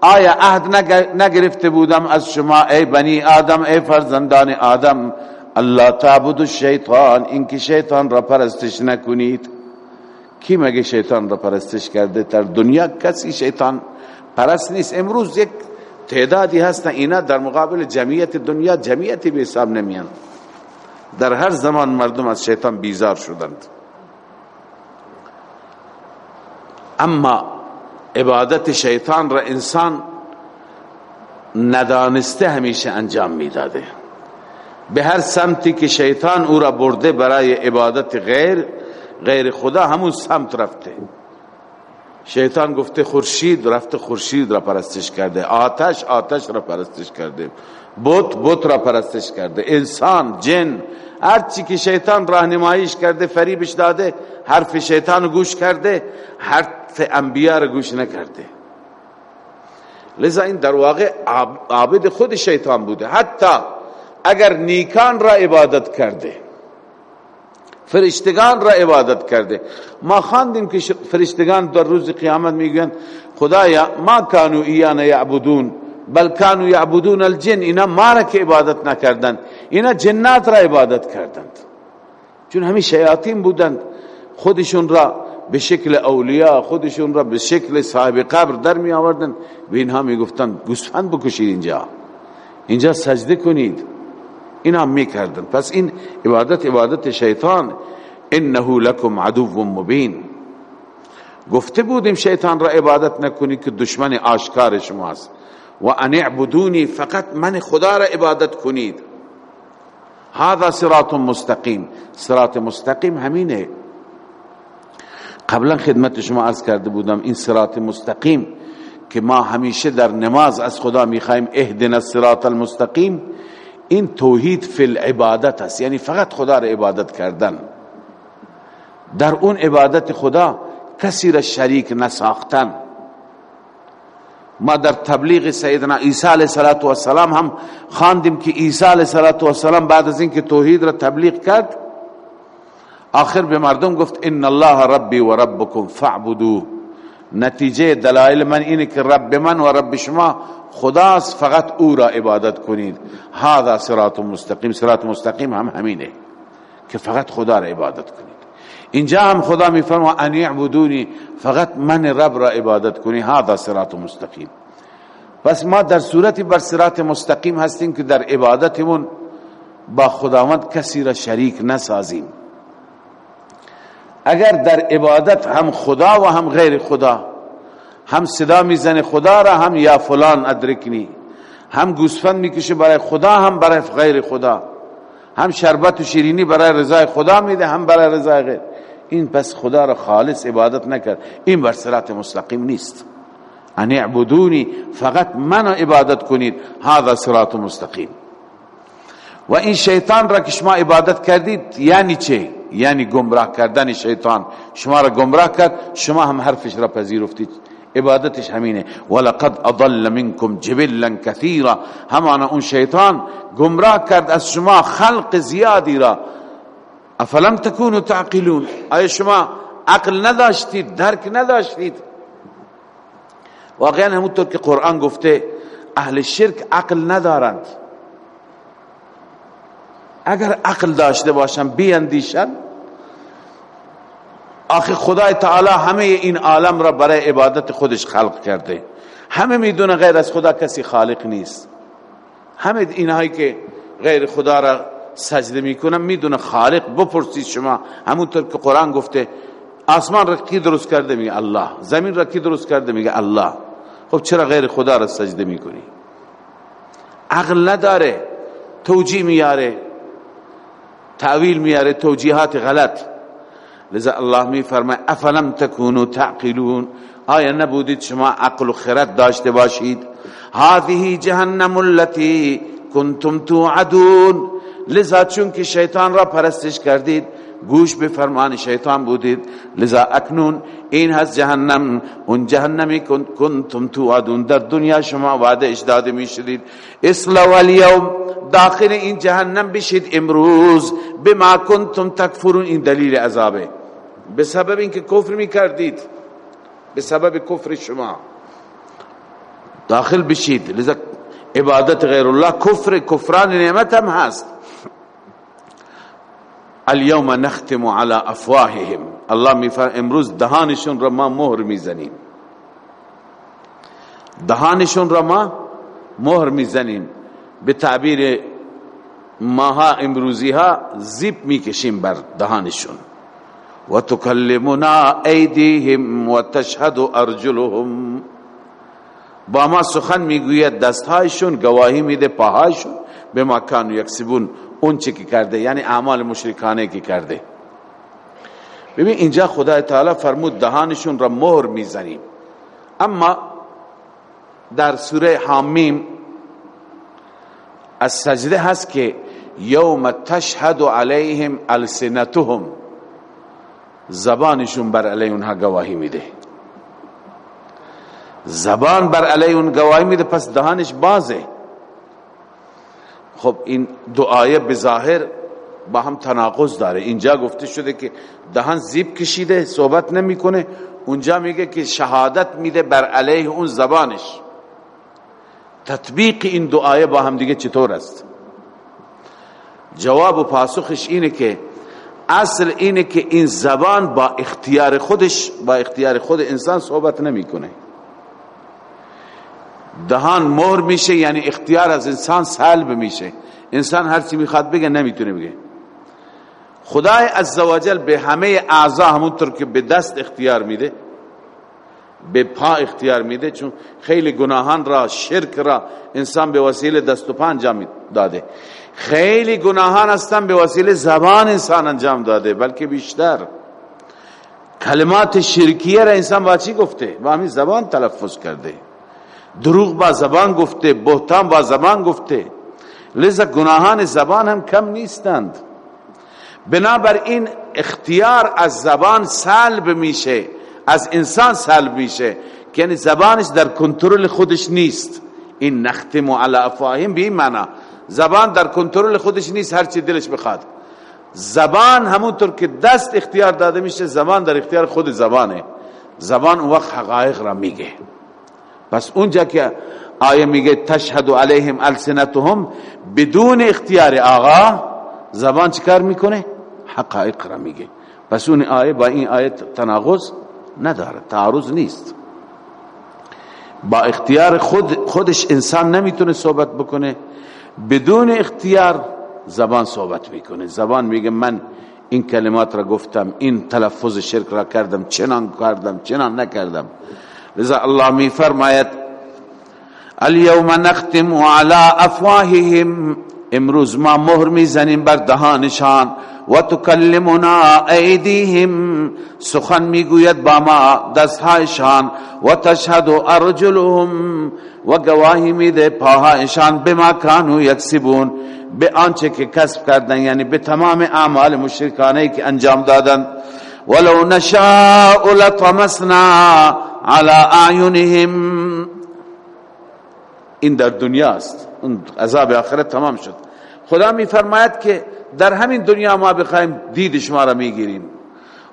آیا عهد نگرفته بودم از شما ای بنی آدم ای فرزندان آدم؟ الله تعبد الشیطان اینکه شیطان را پرستش نکنید. کی مگه شیطان را پرستش کرده؟ در دنیا کسی شیطان پرست نیست. امروز یک تعدادی هستن. اینا در مقابل جمعیت دنیا جمعیتی به حساب نمیان. در هر زمان مردم از شیطان بیزار شدند. اما عبادت شیطان را انسان ندانسته همیشه انجام می‌داده. به هر سمتی که شیطان او را برده برای عبادت غیر غیر خدا همون سمت رفته. شیطان گفته خورشید رفته خورشید را پرستش کرده. آتش آتش را پرستش کرده. بت بت را پرستش کرده. انسان جن هر چی که شیطان راهنماییش کرده فریبش داده حرف شیطان گوش کرده حرف انبیاء را گوش نکرده. لذا این در واقع عابد خود شیطان بوده. حتی اگر نیکان را عبادت کرده فرشتگان را عبادت کرده. ما خواندیم که فرشتگان در روز قیامت میگن خدایا ما کانو ایانا یعبدون بل کانو یعبدون الجن. اینا ما را که عبادت نکردند اینا جنات را عبادت کردند. چون همین شیاطین بودند خودشون را به شکل اولیاء خودشون را به شکل صاحب قبر در می آوردن به اینها می گفتن گوسفند بکشید اینجا اینجا سجده کنید. اینا می کردن پس این عبادت عبادت شیطان انه لکم عدو مبین. گفته بودیم شیطان را عبادت نکنید که دشمن آشکار شماست و ان اعبدونی فقط من خدا را عبادت کنید. هذا صراط مستقیم. صراط مستقیم همینه. قبلا خدمت شما عرض کرده بودم این صراط مستقیم که ما همیشه در نماز از خدا می‌خوایم اهدنا الصراط المستقیم. این توحید فی العبادت است. یعنی فقط خدا را عبادت کردن. در اون عبادت خدا کسی را شریک نساختن. ما در تبلیغ سیدنا عیسی علیه السلام هم خواندیم که عیسی علیه السلام بعد از اینکه توحید را تبلیغ کرد آخر به مردم گفت ان الله ربی و ربکم فاعبدوه. نتیجه دلائل من اینه که رب من و رب شما خداست فقط او را عبادت کنید. هذا صراط مستقیم. صراط مستقیم هم همینه که فقط خدا را عبادت کنید. اینجا هم خدا میفرما ان یعبدونی؟ فقط من رب را عبادت کنی. هذا صراط مستقیم. پس ما در صورتی بر صراط مستقیم هستیم که در عبادتمون با خداوند کسی را شریک نسازیم. اگر در عبادت هم خدا و هم غیر خدا هم صدا می‌زنه خدا را هم یا فلان ادرکنی هم گوسفند می‌کشه برای خدا هم برای غیر خدا. هم شربت و شیرینی برای رضای خدا میده هم برای رضای غیر. این پس خدا را خالص عبادت نکرد. این بر صراط مستقیم نیست. ان اعبدونی فقط من عبادت کنید. هذا صراط مستقیم. و این شیطان را که شما عبادت کردید یعنی چه؟ یعنی گمراه کردن شیطان. شما را گمراه کرد شما هم حرفش را پذیرفتید. عبادتش همینه. ولقد اضل منكم جبلا كثيرا. همانا اون شیطان گمراه کرد از شما خلق زیادی را. افلم تكونوا تعقلون؟ آیا شما عقل نداشتید؟ درک نداشتید؟ واقعا همونطور که قرآن گفته اهل شرک عقل ندارند. اگر عقل داشته باشن بیاندیشن آخه خدای تعالی همه این عالم را برای عبادت خودش خلق کرده. همه می‌دونه غیر از خدا کسی خالق نیست. همه اینهایی که غیر خدا را سجده می‌کنن می‌دونه خالق بپرسید شما. همونطور که قرآن گفته آسمان را کی درست کرده میگه الله زمین را کی درست کرده میگه الله. خب چرا غیر خدا را سجده می‌کنی؟ عقل نداره توجیه میاره تعویل میاره توجیهات غلط. لذا الله می فرماید افلم تکونوا تعقلون؟ آیا نبودید شما عقل و خرد داشته باشید؟ هذه جهنم التي کنتم توعدون. لذا چون که شیطان را پرستش کردید گوش به فرمان شیطان بودید. لذا اکنون این هست جهنم. اون جهنمی کنتم توعدون. در دنیا شما وعده اجداد می شدید اصلا والیوم داخل این جهنم بشید امروز. بما کنتم تکفرون. این دلیل عذابه. به سبب اینکه کفر می کردید به سبب کفر شما. داخل بشید. لذا عبادت غیر الله کفر. کفران نعمت هم هست. اليوم نختم على افواههم. الله میفر امروز دهانشون را ما مهر می‌زنیم. دهانشون را ما مهر می‌زنیم. به تعبیر ماها امروزی ها زیب می‌کشیم بر دهانشون. و تکلمنا ایدیهم و تشهد ارجلهم. با ما سخن می‌گوید دستهایشون گواهی میده پاهایشون. به یکسبون اون چی که کرده یعنی اعمال مشرکانه که کرده. ببین اینجا خدا تعالی فرمود دهانشون را مهر می‌زنیم. اما در سوره حامیم از سجده هست که یوم تشهد علیهم السنتهم زبانشون بر علی اونها گواهی میده. زبان بر علی اون گواهی میده پس دهانش بازه. خب این آیه بظاهر با هم تناقض داره. اینجا گفته شده که دهان زیب کشیده صحبت نمی‌کنه. اونجا میگه که شهادت میده بر علیه اون زبانش. تطبیق این آیه با هم دیگه چطور است؟ جواب و پاسخش اینه که اصل اینه که این زبان با اختیار خودش با اختیار خود انسان صحبت نمی‌کنه. دهان مهر میشه یعنی اختیار از انسان سلب میشه. انسان هر چی می‌خواد بگه نمی‌تونه بگه. خدای عزوجل به همه اعضا همونطور که به دست اختیار میده به پا اختیار میده چون خیلی گناهان را شرک را انسان به وسیله دست و پا انجام داده. خیلی گناهان هستن به وسیله زبان انسان انجام داده بلکه بیشتر. کلمات شرکیه را انسان با گفته؟ با همین زبان تلفظ کرده. دروغ با زبان گفته بهتان با زبان گفته. لذا گناهان زبان هم کم نیستند. بنابراین اختیار از زبان سلب میشه از انسان سلب میشه یعنی زبانش در کنترل خودش نیست. این نختم علی افواهیم به این معنا. زبان در کنترل خودش نیست هر چی دلش بخواد. زبان همونطور که دست اختیار داده میشه زبان در اختیار خود زبانه. زبان اون وقت حقایق را میگه. پس اونجا که آیه میگه تشهد علیهم السنتهم بدون اختیار آقا زبان چیکار می‌کنه؟ حقایق را میگه. پس اون آیه با این آیه تناقض نداره تعارض نیست. با اختیار خود خودش انسان نمی‌تونه صحبت بکنه بدون اختیار زبان صحبت می‌کنه. زبان میگه من این کلمات را گفتم این تلفظ شرک را کردم چنان کردم چنان نکردم. لذا الله می فرماید اليوم نختم على افواههم. امروز ما مهر می‌زنیم بر دهانشان و تکلمنا ایدیهم. سخن می‌گوید با ما دستهایشان و تشهد ارجلهم. و گواهی میده پاهایشان بما کانو یکسبون. به آنچه که کسب کردن یعنی به تمام اعمال مشرکانه که انجام دادن. ولو نشاء لطمسنا. على اعینهم. این در دنیاست اون عذاب آخرت تمام شد. خدا می فرماید که در همین دنیا ما بخوایم دید شما را می‌گیریم.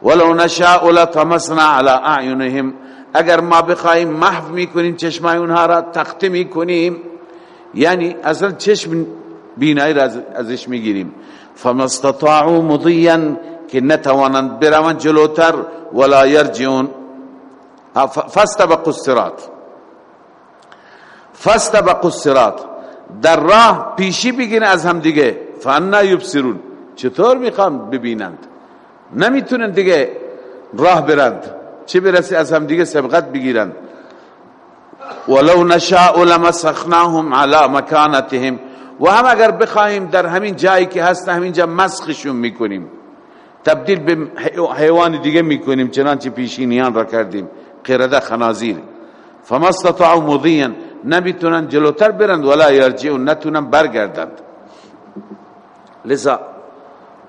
ولو نشاء لطمسنا على اعینهم. اگر ما بخوایم محو می‌کنیم چشمای اونها را تخته می‌کنیم یعنی اصلا چشم بینایی را ازش می‌گیریم. فما استطاعوا مضیا که نتوانند بروند جلوتر ولا یرجعون. فاستبقوا الصراط. فاستبقوا الصراط. در راه پیشی بگیرن از هم دیگه. فانا یبصرون. چطور می‌خوان ببینند؟ نمی‌تونن دیگه راه برند. چه برسه از هم دیگه سبقت بگیرند ولو نشاء لمسخناهم على مكانتهم و هم اگر بخواهیم در همین جایی که هست همینجا مسخشون می‌کنیم. تبدیل به حیوان دیگه می‌کنیم چنانچه پیشینیان را کردیم. قرده خنازیر. فما استطاعوا مضیا نمی‌تونن جلوتر برند ولا یرجعون نتونن برگردند. لذا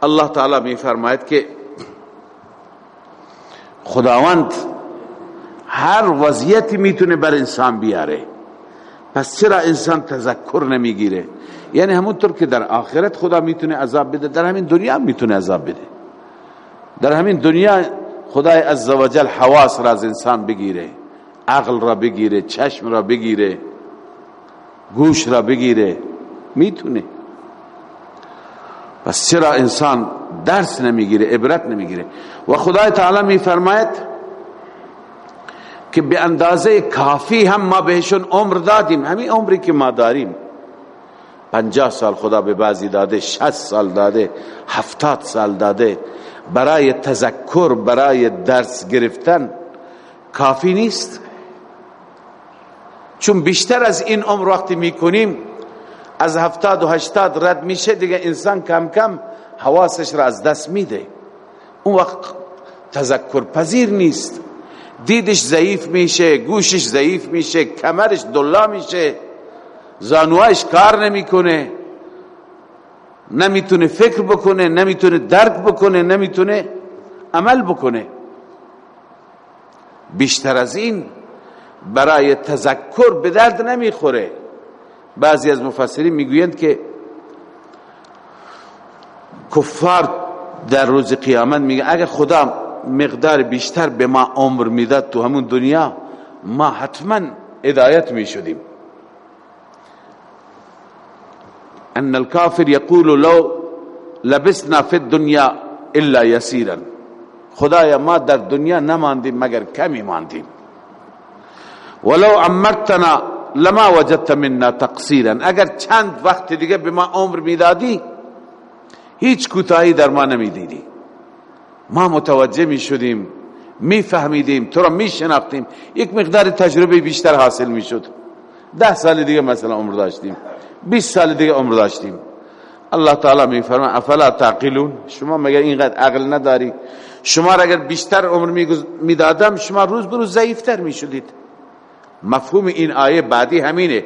الله تعالی می فرماید که خداوند هر وضعیتی می‌تونه بر انسان بیاره. پس چرا انسان تذکر نمی‌گیره؟ یعنی همونطور که در آخرت خدا می‌تونه عذاب بده در همین دنیا می‌تونه عذاب بده. در همین دنیا خدای عزوجل حواس را از انسان بگیره عقل را بگیره چشم را بگیره گوش را بگیره می‌تونه. پس چرا انسان درس نمی‌گیره عبرت نمی‌گیره؟ و خدای تعالی میفرماید که به اندازه کافی هم ما بهشون عمر دادیم همین عمری که ما داریم. پنجاه سال خدا به بعضی داده شست سال داده هفتاد سال داده. برای تذکر برای درس گرفتن کافی نیست. چون بیشتر از این عمر وقتی می‌کنیم از هفتاد و هشتاد رد میشه دیگه انسان کم کم حواسش را از دست میده. اون وقت تذکر پذیر نیست. دیدش ضعیف میشه گوشش ضعیف میشه کمرش دلا میشه زانوهاش کار نمی‌کنه. نمی‌تونه فکر بکنه نمی‌تونه درک بکنه نمی‌تونه عمل بکنه. بیشتر از این برای تذکر به درد نمی‌خوره. بعضی از مفسرین می‌گویند که کفار در روز قیامت میگه اگه خدا مقدار بیشتر به ما عمر می‌داد تو همون دنیا ما حتما ادایت می‌شدیم. ان الكافر يقول لو لبسنا في الدنيا الا يسيرا. خدایا ما در دنیا نماندیم مگر کمی ماندیم ولو عمرتنا لما وجدت منا تقصیرا اگر چند وقت دیگه به ما عمر می‌دادی هیچ کوتاهی در ما نمی‌دیدی. ما متوجه می شدیم می فهمیدیم تو را می شناختیم یک مقدار تجربه بیشتر حاصل می شد ده سال دیگه مثلا عمر داشتیم. 20 سال دیگه عمر داشتیم. الله تعالی می فرما افلا تعقلون؟ شما مگر اینقدر عقل نداری؟ شما را اگر بیشتر عمر می دادم شما روز بروز ضعیفتر می شدید مفهوم این آیه بعدی همینه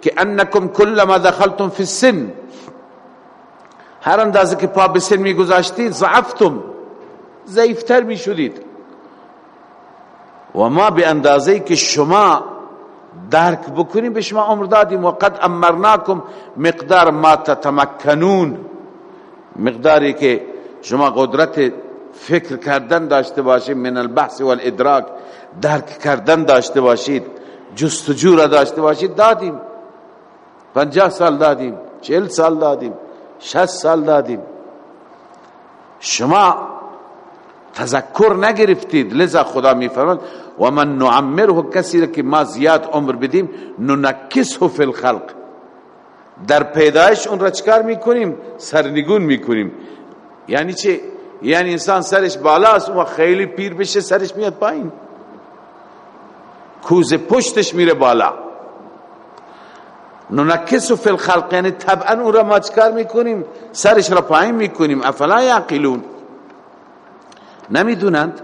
که انکم کلما دخلتم فی السن. هر اندازه که پا به سن می گذاشتید ضعفتم. ضعیفتر می شدید و ما به اندازه که شما درک بکنیم به شما عمر دادیم. و قد امرناکم مقدار ما تتمکنون. مقداری که شما قدرت فکر کردن داشته باشید من البحث والادراک درک کردن داشته باشید جستجو را داشته باشید دادیم. پنجاه سال دادیم چهل سال دادیم شست سال دادیم. شما تذکر نگرفتید لذا خدا میفرماد و من نعمره کسی که ما زیاد عمر بدیم ننکسه فی الخلق. در پیدایش اون را چکار می‌کنیم؟ سرنگون می‌کنیم. یعنی چه یعنی انسان سرش بالا است و خیلی پیر بشه سرش میاد پایین. کوز پشتش میره بالا. ننکسه فی الخلق یعنی طبعا اون را ما چکار می‌کنیم؟ سرش را پایین می‌کنیم. افلا یعقلون؟ نمی‌دونند.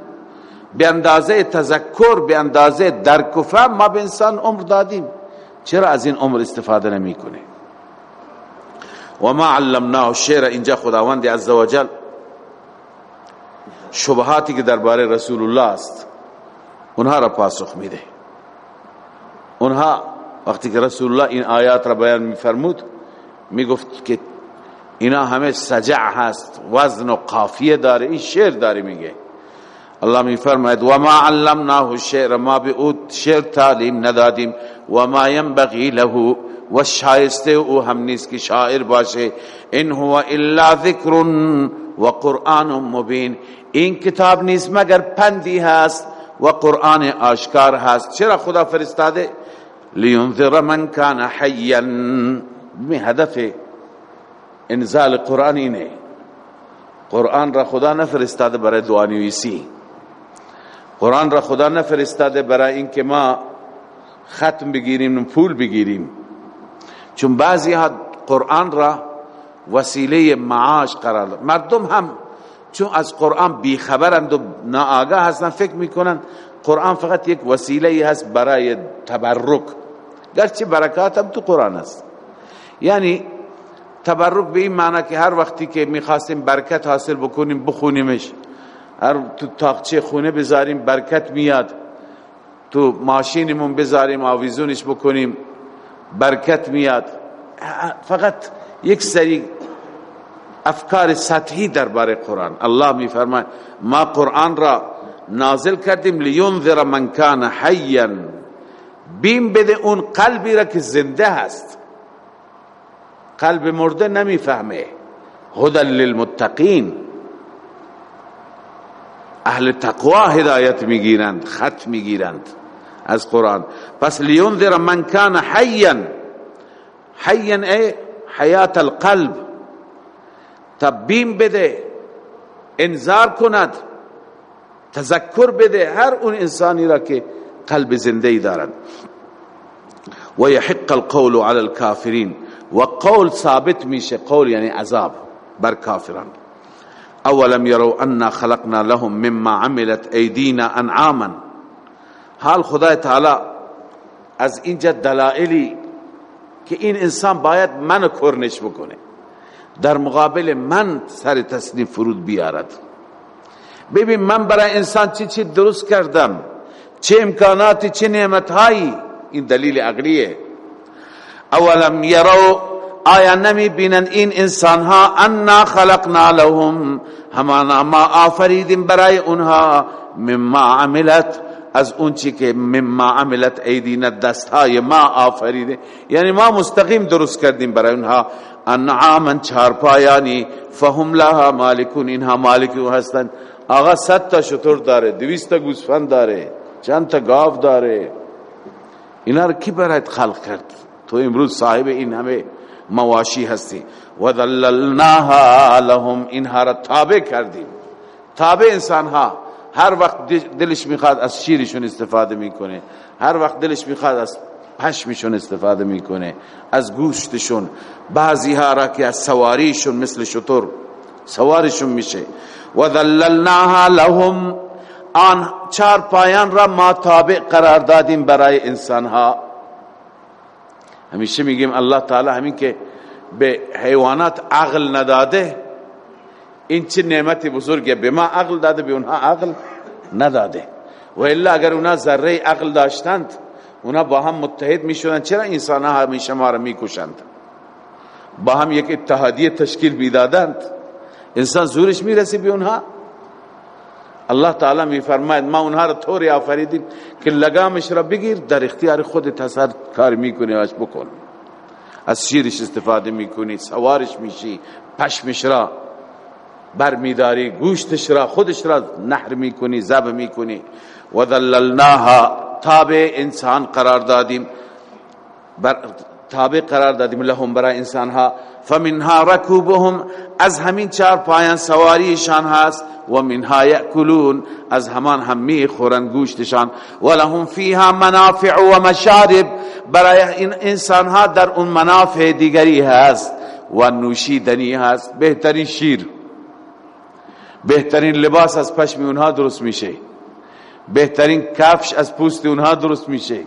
به اندازه تذکر به اندازه درک و ما به انسان عمر دادیم. چرا از این عمر استفاده نمی‌کنه؟ و ما علمناه شعر اینجا خداوند عزوجل شبهاتی که درباره رسول الله است اونها را پاسخ میده. اونها وقتی که رسول الله این آیات را بیان میفرمود می‌گفت که اینا همه سجع هست وزن و قافیه داره این شعر داره میگه. الله می فرماید و ما علمناه الشعر ما به شعر تعلیم ندادیم و ما ينبغي له. و شایسته او هم نیست که شاعر باشه. ان هو الا ذکر و قرآن مبین. این کتاب نیست مگر پندی هست و قرآن آشکار هست. چرا خدا فرستاده لینذر من کان حیا می هدف انزال قرآن اینه. قرآن را خدا نفرستاده برای دوانویسی قرآن را خدا نفرستاده برای اینکه ما ختم بگیریم و پول بگیریم. چون بعضی ها قرآن را وسیله معاش قرار داد. مردم هم چون از قرآن بیخبرند و ناآگاه هستن فکر می‌کنن قرآن فقط یک وسیله هست برای تبرک. گرچه برکات هم تو قرآن است. یعنی تبرک به این معنی که هر وقتی که می‌خواستیم برکت حاصل بکنیم بخونیمش. هر تو تاقچه خونه بذاریم برکت میاد. تو ماشینمون بذاریم آویزونش بکنیم برکت میاد. فقط یک سری افکار سطحی درباره قرآن. الله می فرماید ما قرآن را نازل کردیم لینذر من کان حیا. بیم بده اون قلبی را که زنده هست. قلب مرده نمیفهمه. هدى للمتقین. أهل تقوا هدایت میگیرند خط میگیرند از قرآن. پس لینذر من کان حیا. حیا ای حیات القلب. تبیم بده انذار کند تذکر بده هر اون انسانی را که قلب زنده دارد. و یحق القول على الكافرین و قول ثابت میشه قول یعنی عذاب بر کافران. اولم يروا انا خلقنا لهم مما عملت ایدینا انعاما. حال خدای تعالی از اینجا دلائلی که این انسان باید من کرنش بکنه. در مقابل من سر تصنیف فرود بیارد. ببین من برای انسان چی چی درست کردم؟ چه امکاناتی چه نعمتهایی؟ این دلیل عقلیه. اولم یرو آیا نمی بینند این انسان ها انا خلقنا لهم؟ همانا ما آفریدیم برای اونها مما عملت از اون چی که مما عملت ایدینا دست های ما آفریده. یعنی ما مستقیم درست کردیم برای اونها. انعاما چارپایانی فهم لها مالکون اینها مالکون هستند آقا صد تا شطور داره دویست تا گوسفند داره چند تا گاو داره. اینا رو کی برایت خلق کرد؟ تو امروز صاحب این همه مواشی هستی. و ذللناها لهم اینها را تابع کردیم. تابع انسان ها هر وقت دلش می‌خواد از شیرشون استفاده می‌کنه. هر وقت دلش می‌خواد از پشمشون استفاده می‌کنه. از گوشتشون. بعضی ها را که از سواریشون مثل شطور سوارشون میشه. و ذللناها لهم آن چار پایان را ما تابع قرار دادیم برای انسان ها همیشه میگیم الله تعالی همین که به حیوانات عقل نداده این چه نعمت بزرگه؟ به ما عقل داده به اونها عقل نداده. و الا اگر اونها ذره عقل داشتند اونا با هم متحد می‌شدن چرا انسان ها همیشه ما را می‌کشند؟ با هم یک اتحادیه تشکیل بیدادند انسان زورش می‌رسی به اونها؟ الله تعالی میفرماید ما اونها را طوری آفریدیم که لگامش را بگیر در اختیار خودت هست کار می‌کنی واش بکن. از شیرش استفاده می‌کنی سوارش میشی پشمش را بر میداری گوشتش را خودش را نحر می‌کنی زب می‌کنی و ذللناها تابع انسان قرار دادیم. بر تابع قرار دادیم لهم برای انسان ها فمنها رکوبهم از همین چار پایان سواریشان هست و منها یأکلون از همان هم می‌خورن گوشتشان. و لهم فیها منافع و مشارب برای این انسان ها در اون منافع دیگری هست و نوشیدنی هست. بهترین شیر بهترین لباس از پشم اونها درست میشه. بهترین کفش از پوست اونها درست میشه.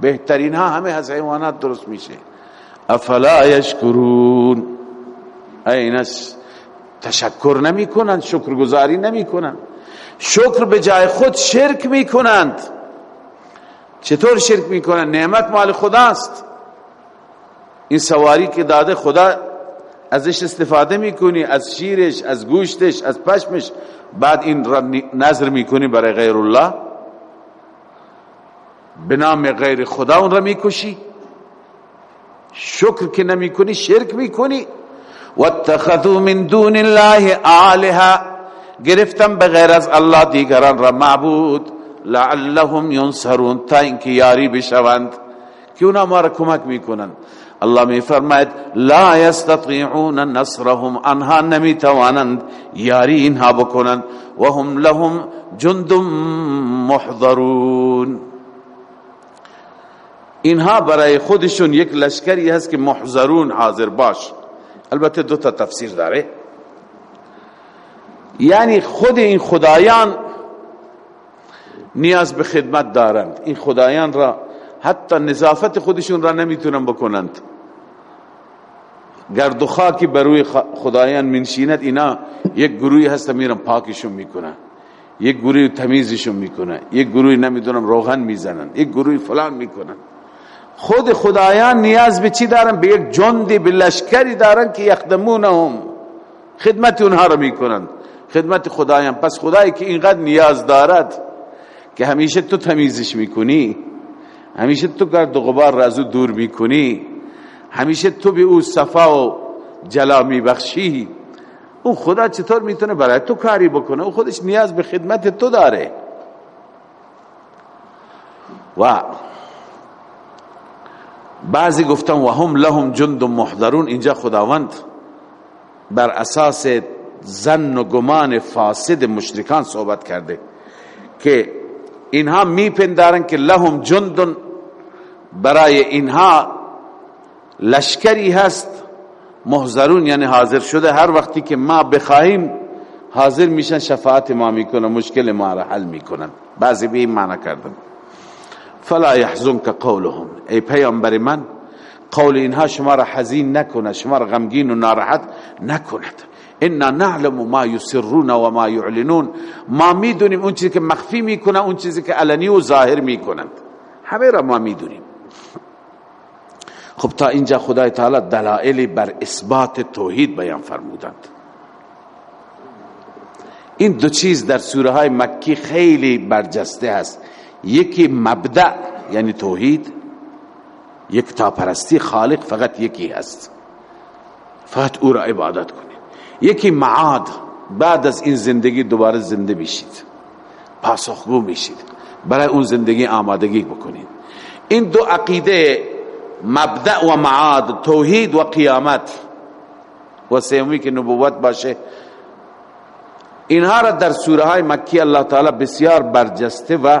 بهترین ها همه از حیوانات درست میشه. افلا یشکرون. اینش تشکر نمی کنند شکرگزاری نمی کنند شکر به جای خود شرک می کنند چطور شرک می کنند نعمت مال خداست. این سواری که داده خدا ازش استفاده می‌کنی از شیرش از گوشتش از پشمش. بعد این را نظر می‌کنی برای غیر الله به نام غیر خدا اون را می‌کشی؟ شکر که نمی‌کنی شرک می‌کنی؟ واتخذوا من دون الله آلهه گرفتم بغیر از الله دیگران را معبود. لعلهم ینصرون. تا اینکه یاری بشوند. که اونا ما را کمک می‌کنند الله می فرماید لا یستطيعون نصرهم. انها نمی توانند یاری اینها بکنند و هم لهم جند محضرون. اینها برای خودشون یک لشکری هست که محضرون حاضر باش. البته دو تا تفسیر داره. یعنی خود این خدایان نیاز به خدمت دارند. این خدایان را حتی نظافت خودشون را نمی‌تونن بکنند. گرد و خاکی بروی خدایان منشیند اینا یک گروهی هست میرن پاکشون می‌کنن. یک گروهی تمیزشون می‌کنن. یک گروهی نمی‌دونم روغن می‌زنن. یک گروهی فلان می‌کنن. خود خدایان نیاز به چی دارن؟ به یک جندی به لشکری دارن که یخدمونهم. خدمت اونها رو می‌کنن خدمت خدایان. پس خدایی که اینقدر نیاز دارد که همیشه تو تمیزش می‌کنی همیشه تو گرد و غبار رازو دور می‌کنی همیشه تو به او صفا و جلا میبخشی اون خدا چطور می‌تونه برای تو کاری بکنه؟ اون خودش نیاز به خدمت تو داره. و بعضی گفتن و هم لهم جند محضرون. اینجا خداوند بر اساس زن و گمان فاسد مشرکان صحبت کرده که اینها میپندارن که لهم جند برای اینها لشکری هست محضرون یعنی حاضر شده. هر وقتی که ما بخواهیم حاضر میشن شفاعت ما می‌کنن مشکل ما را حل می‌کنن. بعضی به این معنی کردن. فلا يحزنك قولهم. ای پیامبر من قول اینها شما را حزین نکنه شما را غمگین و ناراحت نکند. انا نعلم ما یسرون و ما یعلنون. ما می‌دونیم اون چیزی که مخفی می‌کنه اون چیزی که علنی و ظاهر می‌کنند. همه را ما می‌دونیم. خب تا اینجا خدای تعالی دلائل بر اثبات توحید بیان فرمودند. این دو چیز در سوره های مکی خیلی برجسته هست. یکی مبدع یعنی توحید یک تاپرستی خالق فقط یکی هست. فقط او را عبادت کنید. یکی معاد بعد از این زندگی دوباره زنده میشید پاسخگو میشید برای اون زندگی آمادگی بکنید. این دو عقیده مبدع و معاد توحید و قیامت و سیومی که نبوت باشه اینها را در سوره های مکی الله تعالی بسیار برجسته و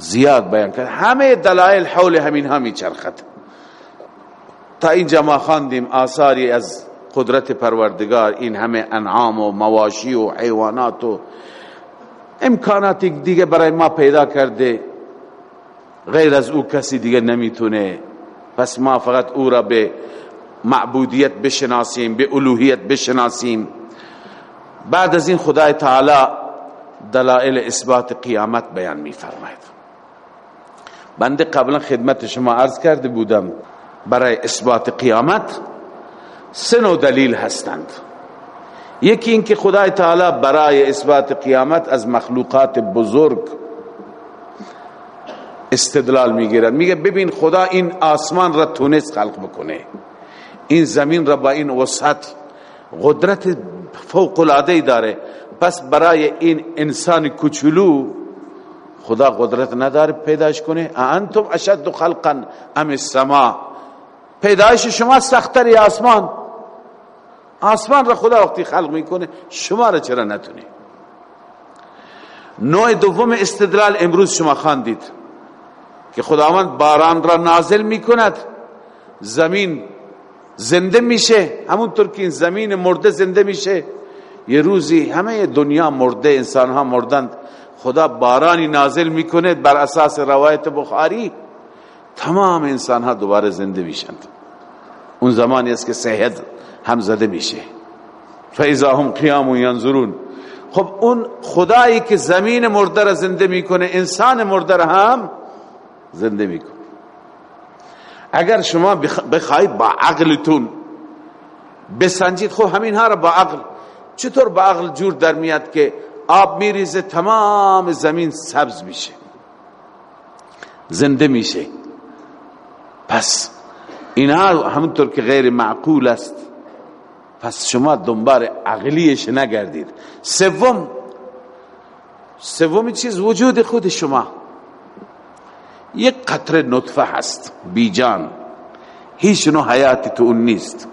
زیاد بیان کرد. همه دلائل حول همین ها می چرخد تا اینجا ما خواندیم آثاری از قدرت پروردگار این همه انعام و مواشی و حیوانات و امکانات دیگه برای ما پیدا کرده. غیر از او کسی دیگه نمی‌تونه. پس ما فقط او را به معبودیت بشناسیم به الوهیت بشناسیم. بعد از این خدای تعالی دلائل اثبات قیامت بیان میفرماید. بنده قبلا خدمت شما عرض کرده بودم برای اثبات قیامت سه نوع دلیل هستند. یکی اینکه خدای تعالی برای اثبات قیامت از مخلوقات بزرگ استدلال می‌گیرد. میگه ببین خدا این آسمان را تونست خلق بکنه. این زمین را با این وسط قدرت فوق العاده داره. پس برای این انسان کوچولو خدا قدرت نداره پیداش کنه انتم اشد خلقا. ام السما پیدایش شما سختتر یا آسمان؟ آسمان را خدا وقتی خلق می‌کنه شما را چرا نتونه نوع دوم استدلال امروز شما خواندید که خداوند باران را نازل می‌کند. زمین زنده میشه. همونطور که این زمین مرده زنده میشه. یه روزی همه دنیا مرده انسان ها مردند. خدا بارانی نازل می‌کنه بر اساس روایت بخاری تمام انسان ها دوباره زنده میشند اون زمانی است که صحت هم زده میشه. فاذا هم قیام ینظرون خب اون خدایی که زمین مرده را زنده می‌کنه انسان مرده هم زنده می‌کنه. اگر شما بخواید با عقلتون بسنجید خب همین ها را با عقل. چطور با عقل جور در میاد که آب میریزه تمام زمین سبز میشه. زنده میشه. پس اینها همونطور که غیر معقول است. پس شما دنبال عقلیش نگردید. سوم سومی چیز وجود خود شما. یک قطر نطفه هست. بیجان. هیچ نوع حیاتی تو اون نیست.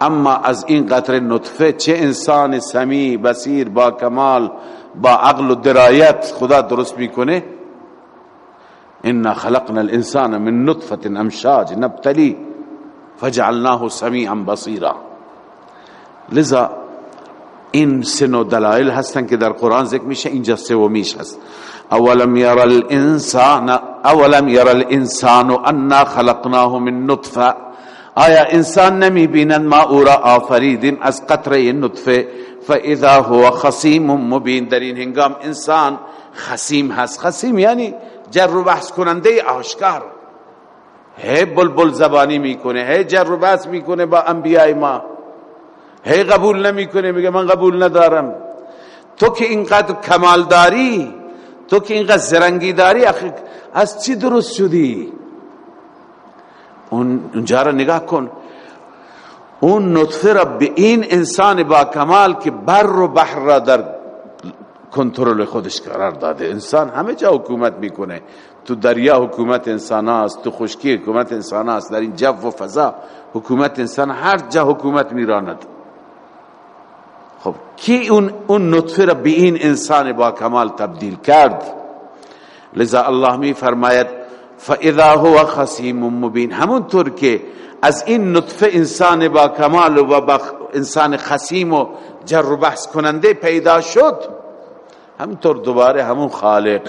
اما از این قطر نطفه چه انسان سمی بسیر با کمال با عقل و درایت خدا درست می‌کنه؟ انا خلقنا الانسان من نطفه امشاج نبتلی فجعلناه سمیعا بصیرا. لذا این سن دلائل هستن که در قرآن ذکر میشه اینجا سومیش هست. اولم ير الانسان اولم ير الانسان انا خلقناه من نطفه آیا انسان نمی بیند ما او را آفریدیم از قطره نطفه؟ فاذا هو خصیم مبین. در این هنگام انسان خصیم هست. خصیم یعنی جر و بحث کننده آشکار. هی بلبل زبانی می‌کنه هی جر و بحث می‌کنه با انبیاء ما. هی قبول نمی‌کنه میگه من قبول ندارم. تو که اینقدر کمال داری تو که اینقدر زرنگی داری از چی درست شدی؟ اون اونجا را نگاه کن. اون نطفه را به این انسان با کمال که بر و بحر را در کنترل خودش قرار داده. انسان همه جا حکومت می‌کنه. تو دریا حکومت انسان است تو خشکی حکومت انسان است در این جو و فضا حکومت انسان هر جا حکومت میراند. خب کی اون اون نطفه را به این انسان با کمال تبدیل کرد؟ لذا الله می فرماید فاذا هو خصیم مبین همونطور که از این نطفه انسان با کمال و با انسان خصیم و جر و بحث کننده پیدا شد همونطور دوباره همون خالق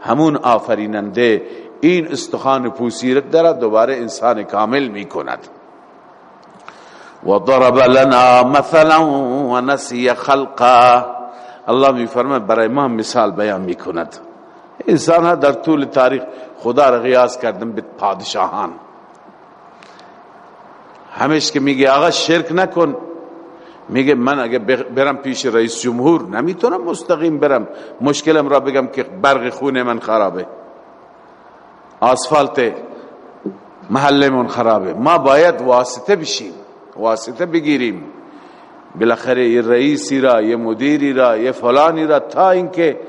همون آفریننده این استخان پوسیرت دارد دوباره انسان کامل می کند و ضرب لنا مثلا و نسی خلقا. الله می فرمه برای ما مثال بیان می کند انسان ها در طول تاریخ خدا را غیاز کردن به پادشاهان. همیش که میگه آقا شرک نکن. میگه من اگه برم پیش رئیس جمهور نمی‌تونم مستقیم برم. مشکلم را بگم که برق خونه من خرابه. آسفالت محله من خرابه. ما باید واسطه بشیم. واسطه بگیریم. بالاخره یه رئیسی را یه مدیری را یه فلانی را تا اینکه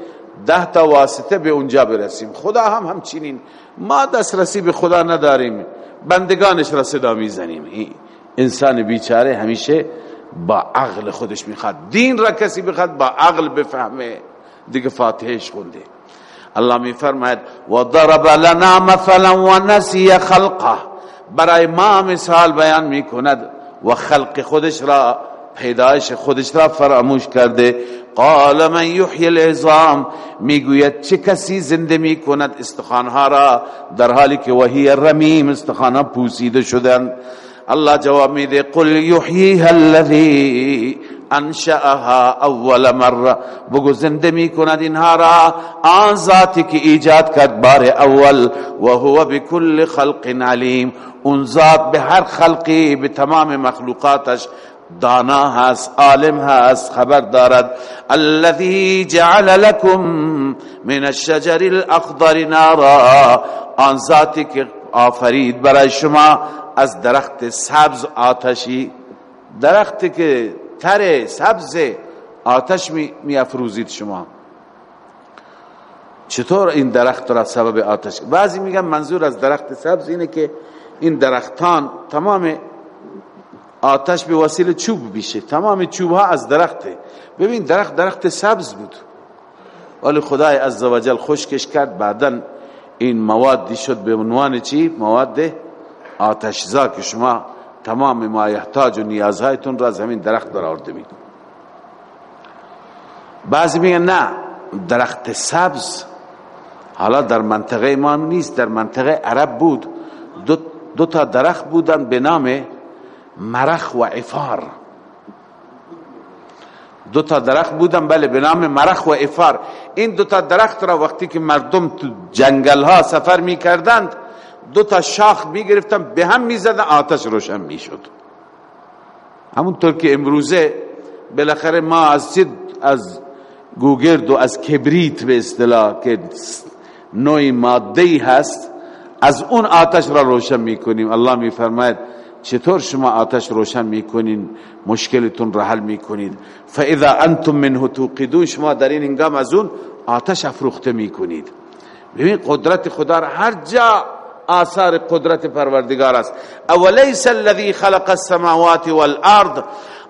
ده تا واسطه به اونجا برسیم. خدا هم همچنین ما دسترسی به خدا نداریم. بندگانش را صدا می‌زنیم. انسان بیچاره همیشه با عقل خودش می‌خواد. دین را کسی بخواد با عقل بفهمه. دیگه فاتحش خونده. الله میفرماید و ضرب لنا مثلا و نسی خلقه. برای ما مثال بیان می‌کند و خلق خودش را پیدایش خودش را فراموش کرده. قال من یحیی العظام. می‌گوید چه کسی زنده می‌کند استخوانها را در حالی که وحی رمیم استخوانها پوسیده شدن الله جواب میده قل یحییها الذی انشأها اول مره بگو زنده می کند اینها را آن ذاتی که ایجاد کرد بار اول. و هو بكل خلق علیم. اون ذات به هر خلقی به تمام مخلوقاتش دانا هست عالم هست خبر دارد. الذي جعل لكم من الشجر الاخضر نارا. آن ذاتی که آفرید برای شما از درخت سبز آتشی. درختی که تر سبز آتش می افروزید شما. چطور این درخت را سبب آتش؟ بعضی میگن منظور از درخت سبز اینه که این درختان تمام آتش به وسیله چوب بیشه تمام چوب ها از درخته. ببین درخت درخت سبز بود. ولی خدای عزوجل خشکش کرد. بعدا این موادی شد به عنوان چی؟ مواد آتشزا که شما تمام ما یحتاج و نیازهایتون را از همین درخت در آورده می بعضی میگن نه درخت سبز. حالا در منطقه ما نیست در منطقه عرب بود. دو, دو تا درخت بودن به نام مرخ و عفار دو تا درخت بودن بله به نام مرخ و عفار این دو تا درخت را وقتی که مردم تو جنگل ها سفر می کردند دو تا شاخ می گرفتن به هم می زدن آتش روشن می شد همونطور که امروزه بالاخره ما از از گوگرد و از کبریت به اصطلاح که نوعی ماده هست از اون آتش را روشن می کنیم الله می فرماید چطور شما آتش روشن می‌کنین مشکلتون را حل می‌کنید؟ فاذا انتم منه توقدون شما در این هنگام از اون آتش افروخته می‌کنید. ببین قدرت خدا را هر جا آثار قدرت پروردگار است. اولیس الذی خلق السماوات والارض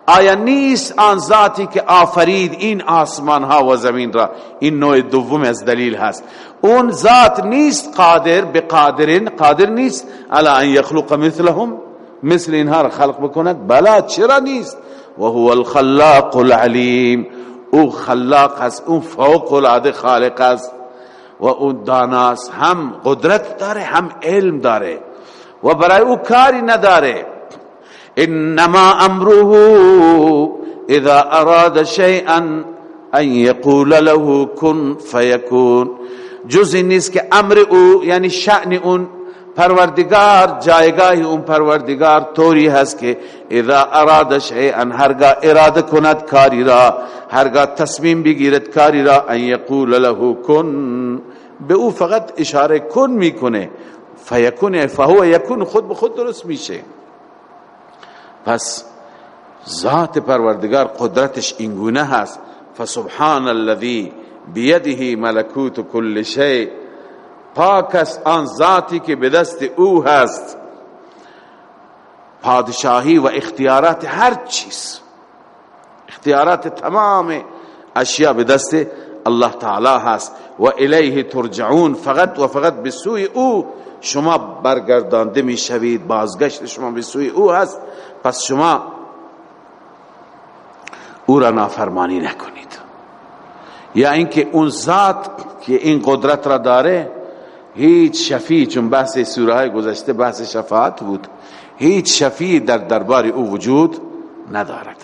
آیا نیست آن ذاتی که آفرید این آسمان ها و زمین را؟ این نوع دوم از دلیل هست. اون ذات نیست قادر بقادرین قادر نیست. الا ان یخلق مثلهم. مثل اینها را خلق بکند بلا چرا نیست؟ و هو الخلاق العلیم. او خلاق هست او فوق العاده خالق است. و او داناست هم قدرت داره هم علم داره. و برای او کاری نداره. انما امره اذا اراد شيئا ان يقول له كن فيكون جز نیست که امر او یعنی شأن اون پروردگار جایگاه اون پروردگار طوری هست که اذا اراد شیئا هرگاه اراده کند کاری را هرگاه تصمیم بگیرد کاری را ان یقول له کن به او فقط اشاره کن می‌کنه فیکون فهو یکون خود به خود درست میشه پس ذات پروردگار قدرتش اینگونه هست فسبحان الذي بیده ملکوت کل شیء پاک است آن ذاتی که به دست او هست. پادشاهی و اختیارات هر چیز. اختیارات تمام اشیاء به دست الله تعالی هست. و الیه ترجعون. فقط و فقط به سوی او شما برگردانده می شوید. بازگشت شما به سوی او هست. پس شما او را نافرمانی نکنید. یا اینکه اون ذات که این قدرت را داره هیچ شفیع چون بحث سوره های گذشته بحث شفاعت بود. هیچ شفیع در دربار او وجود ندارد.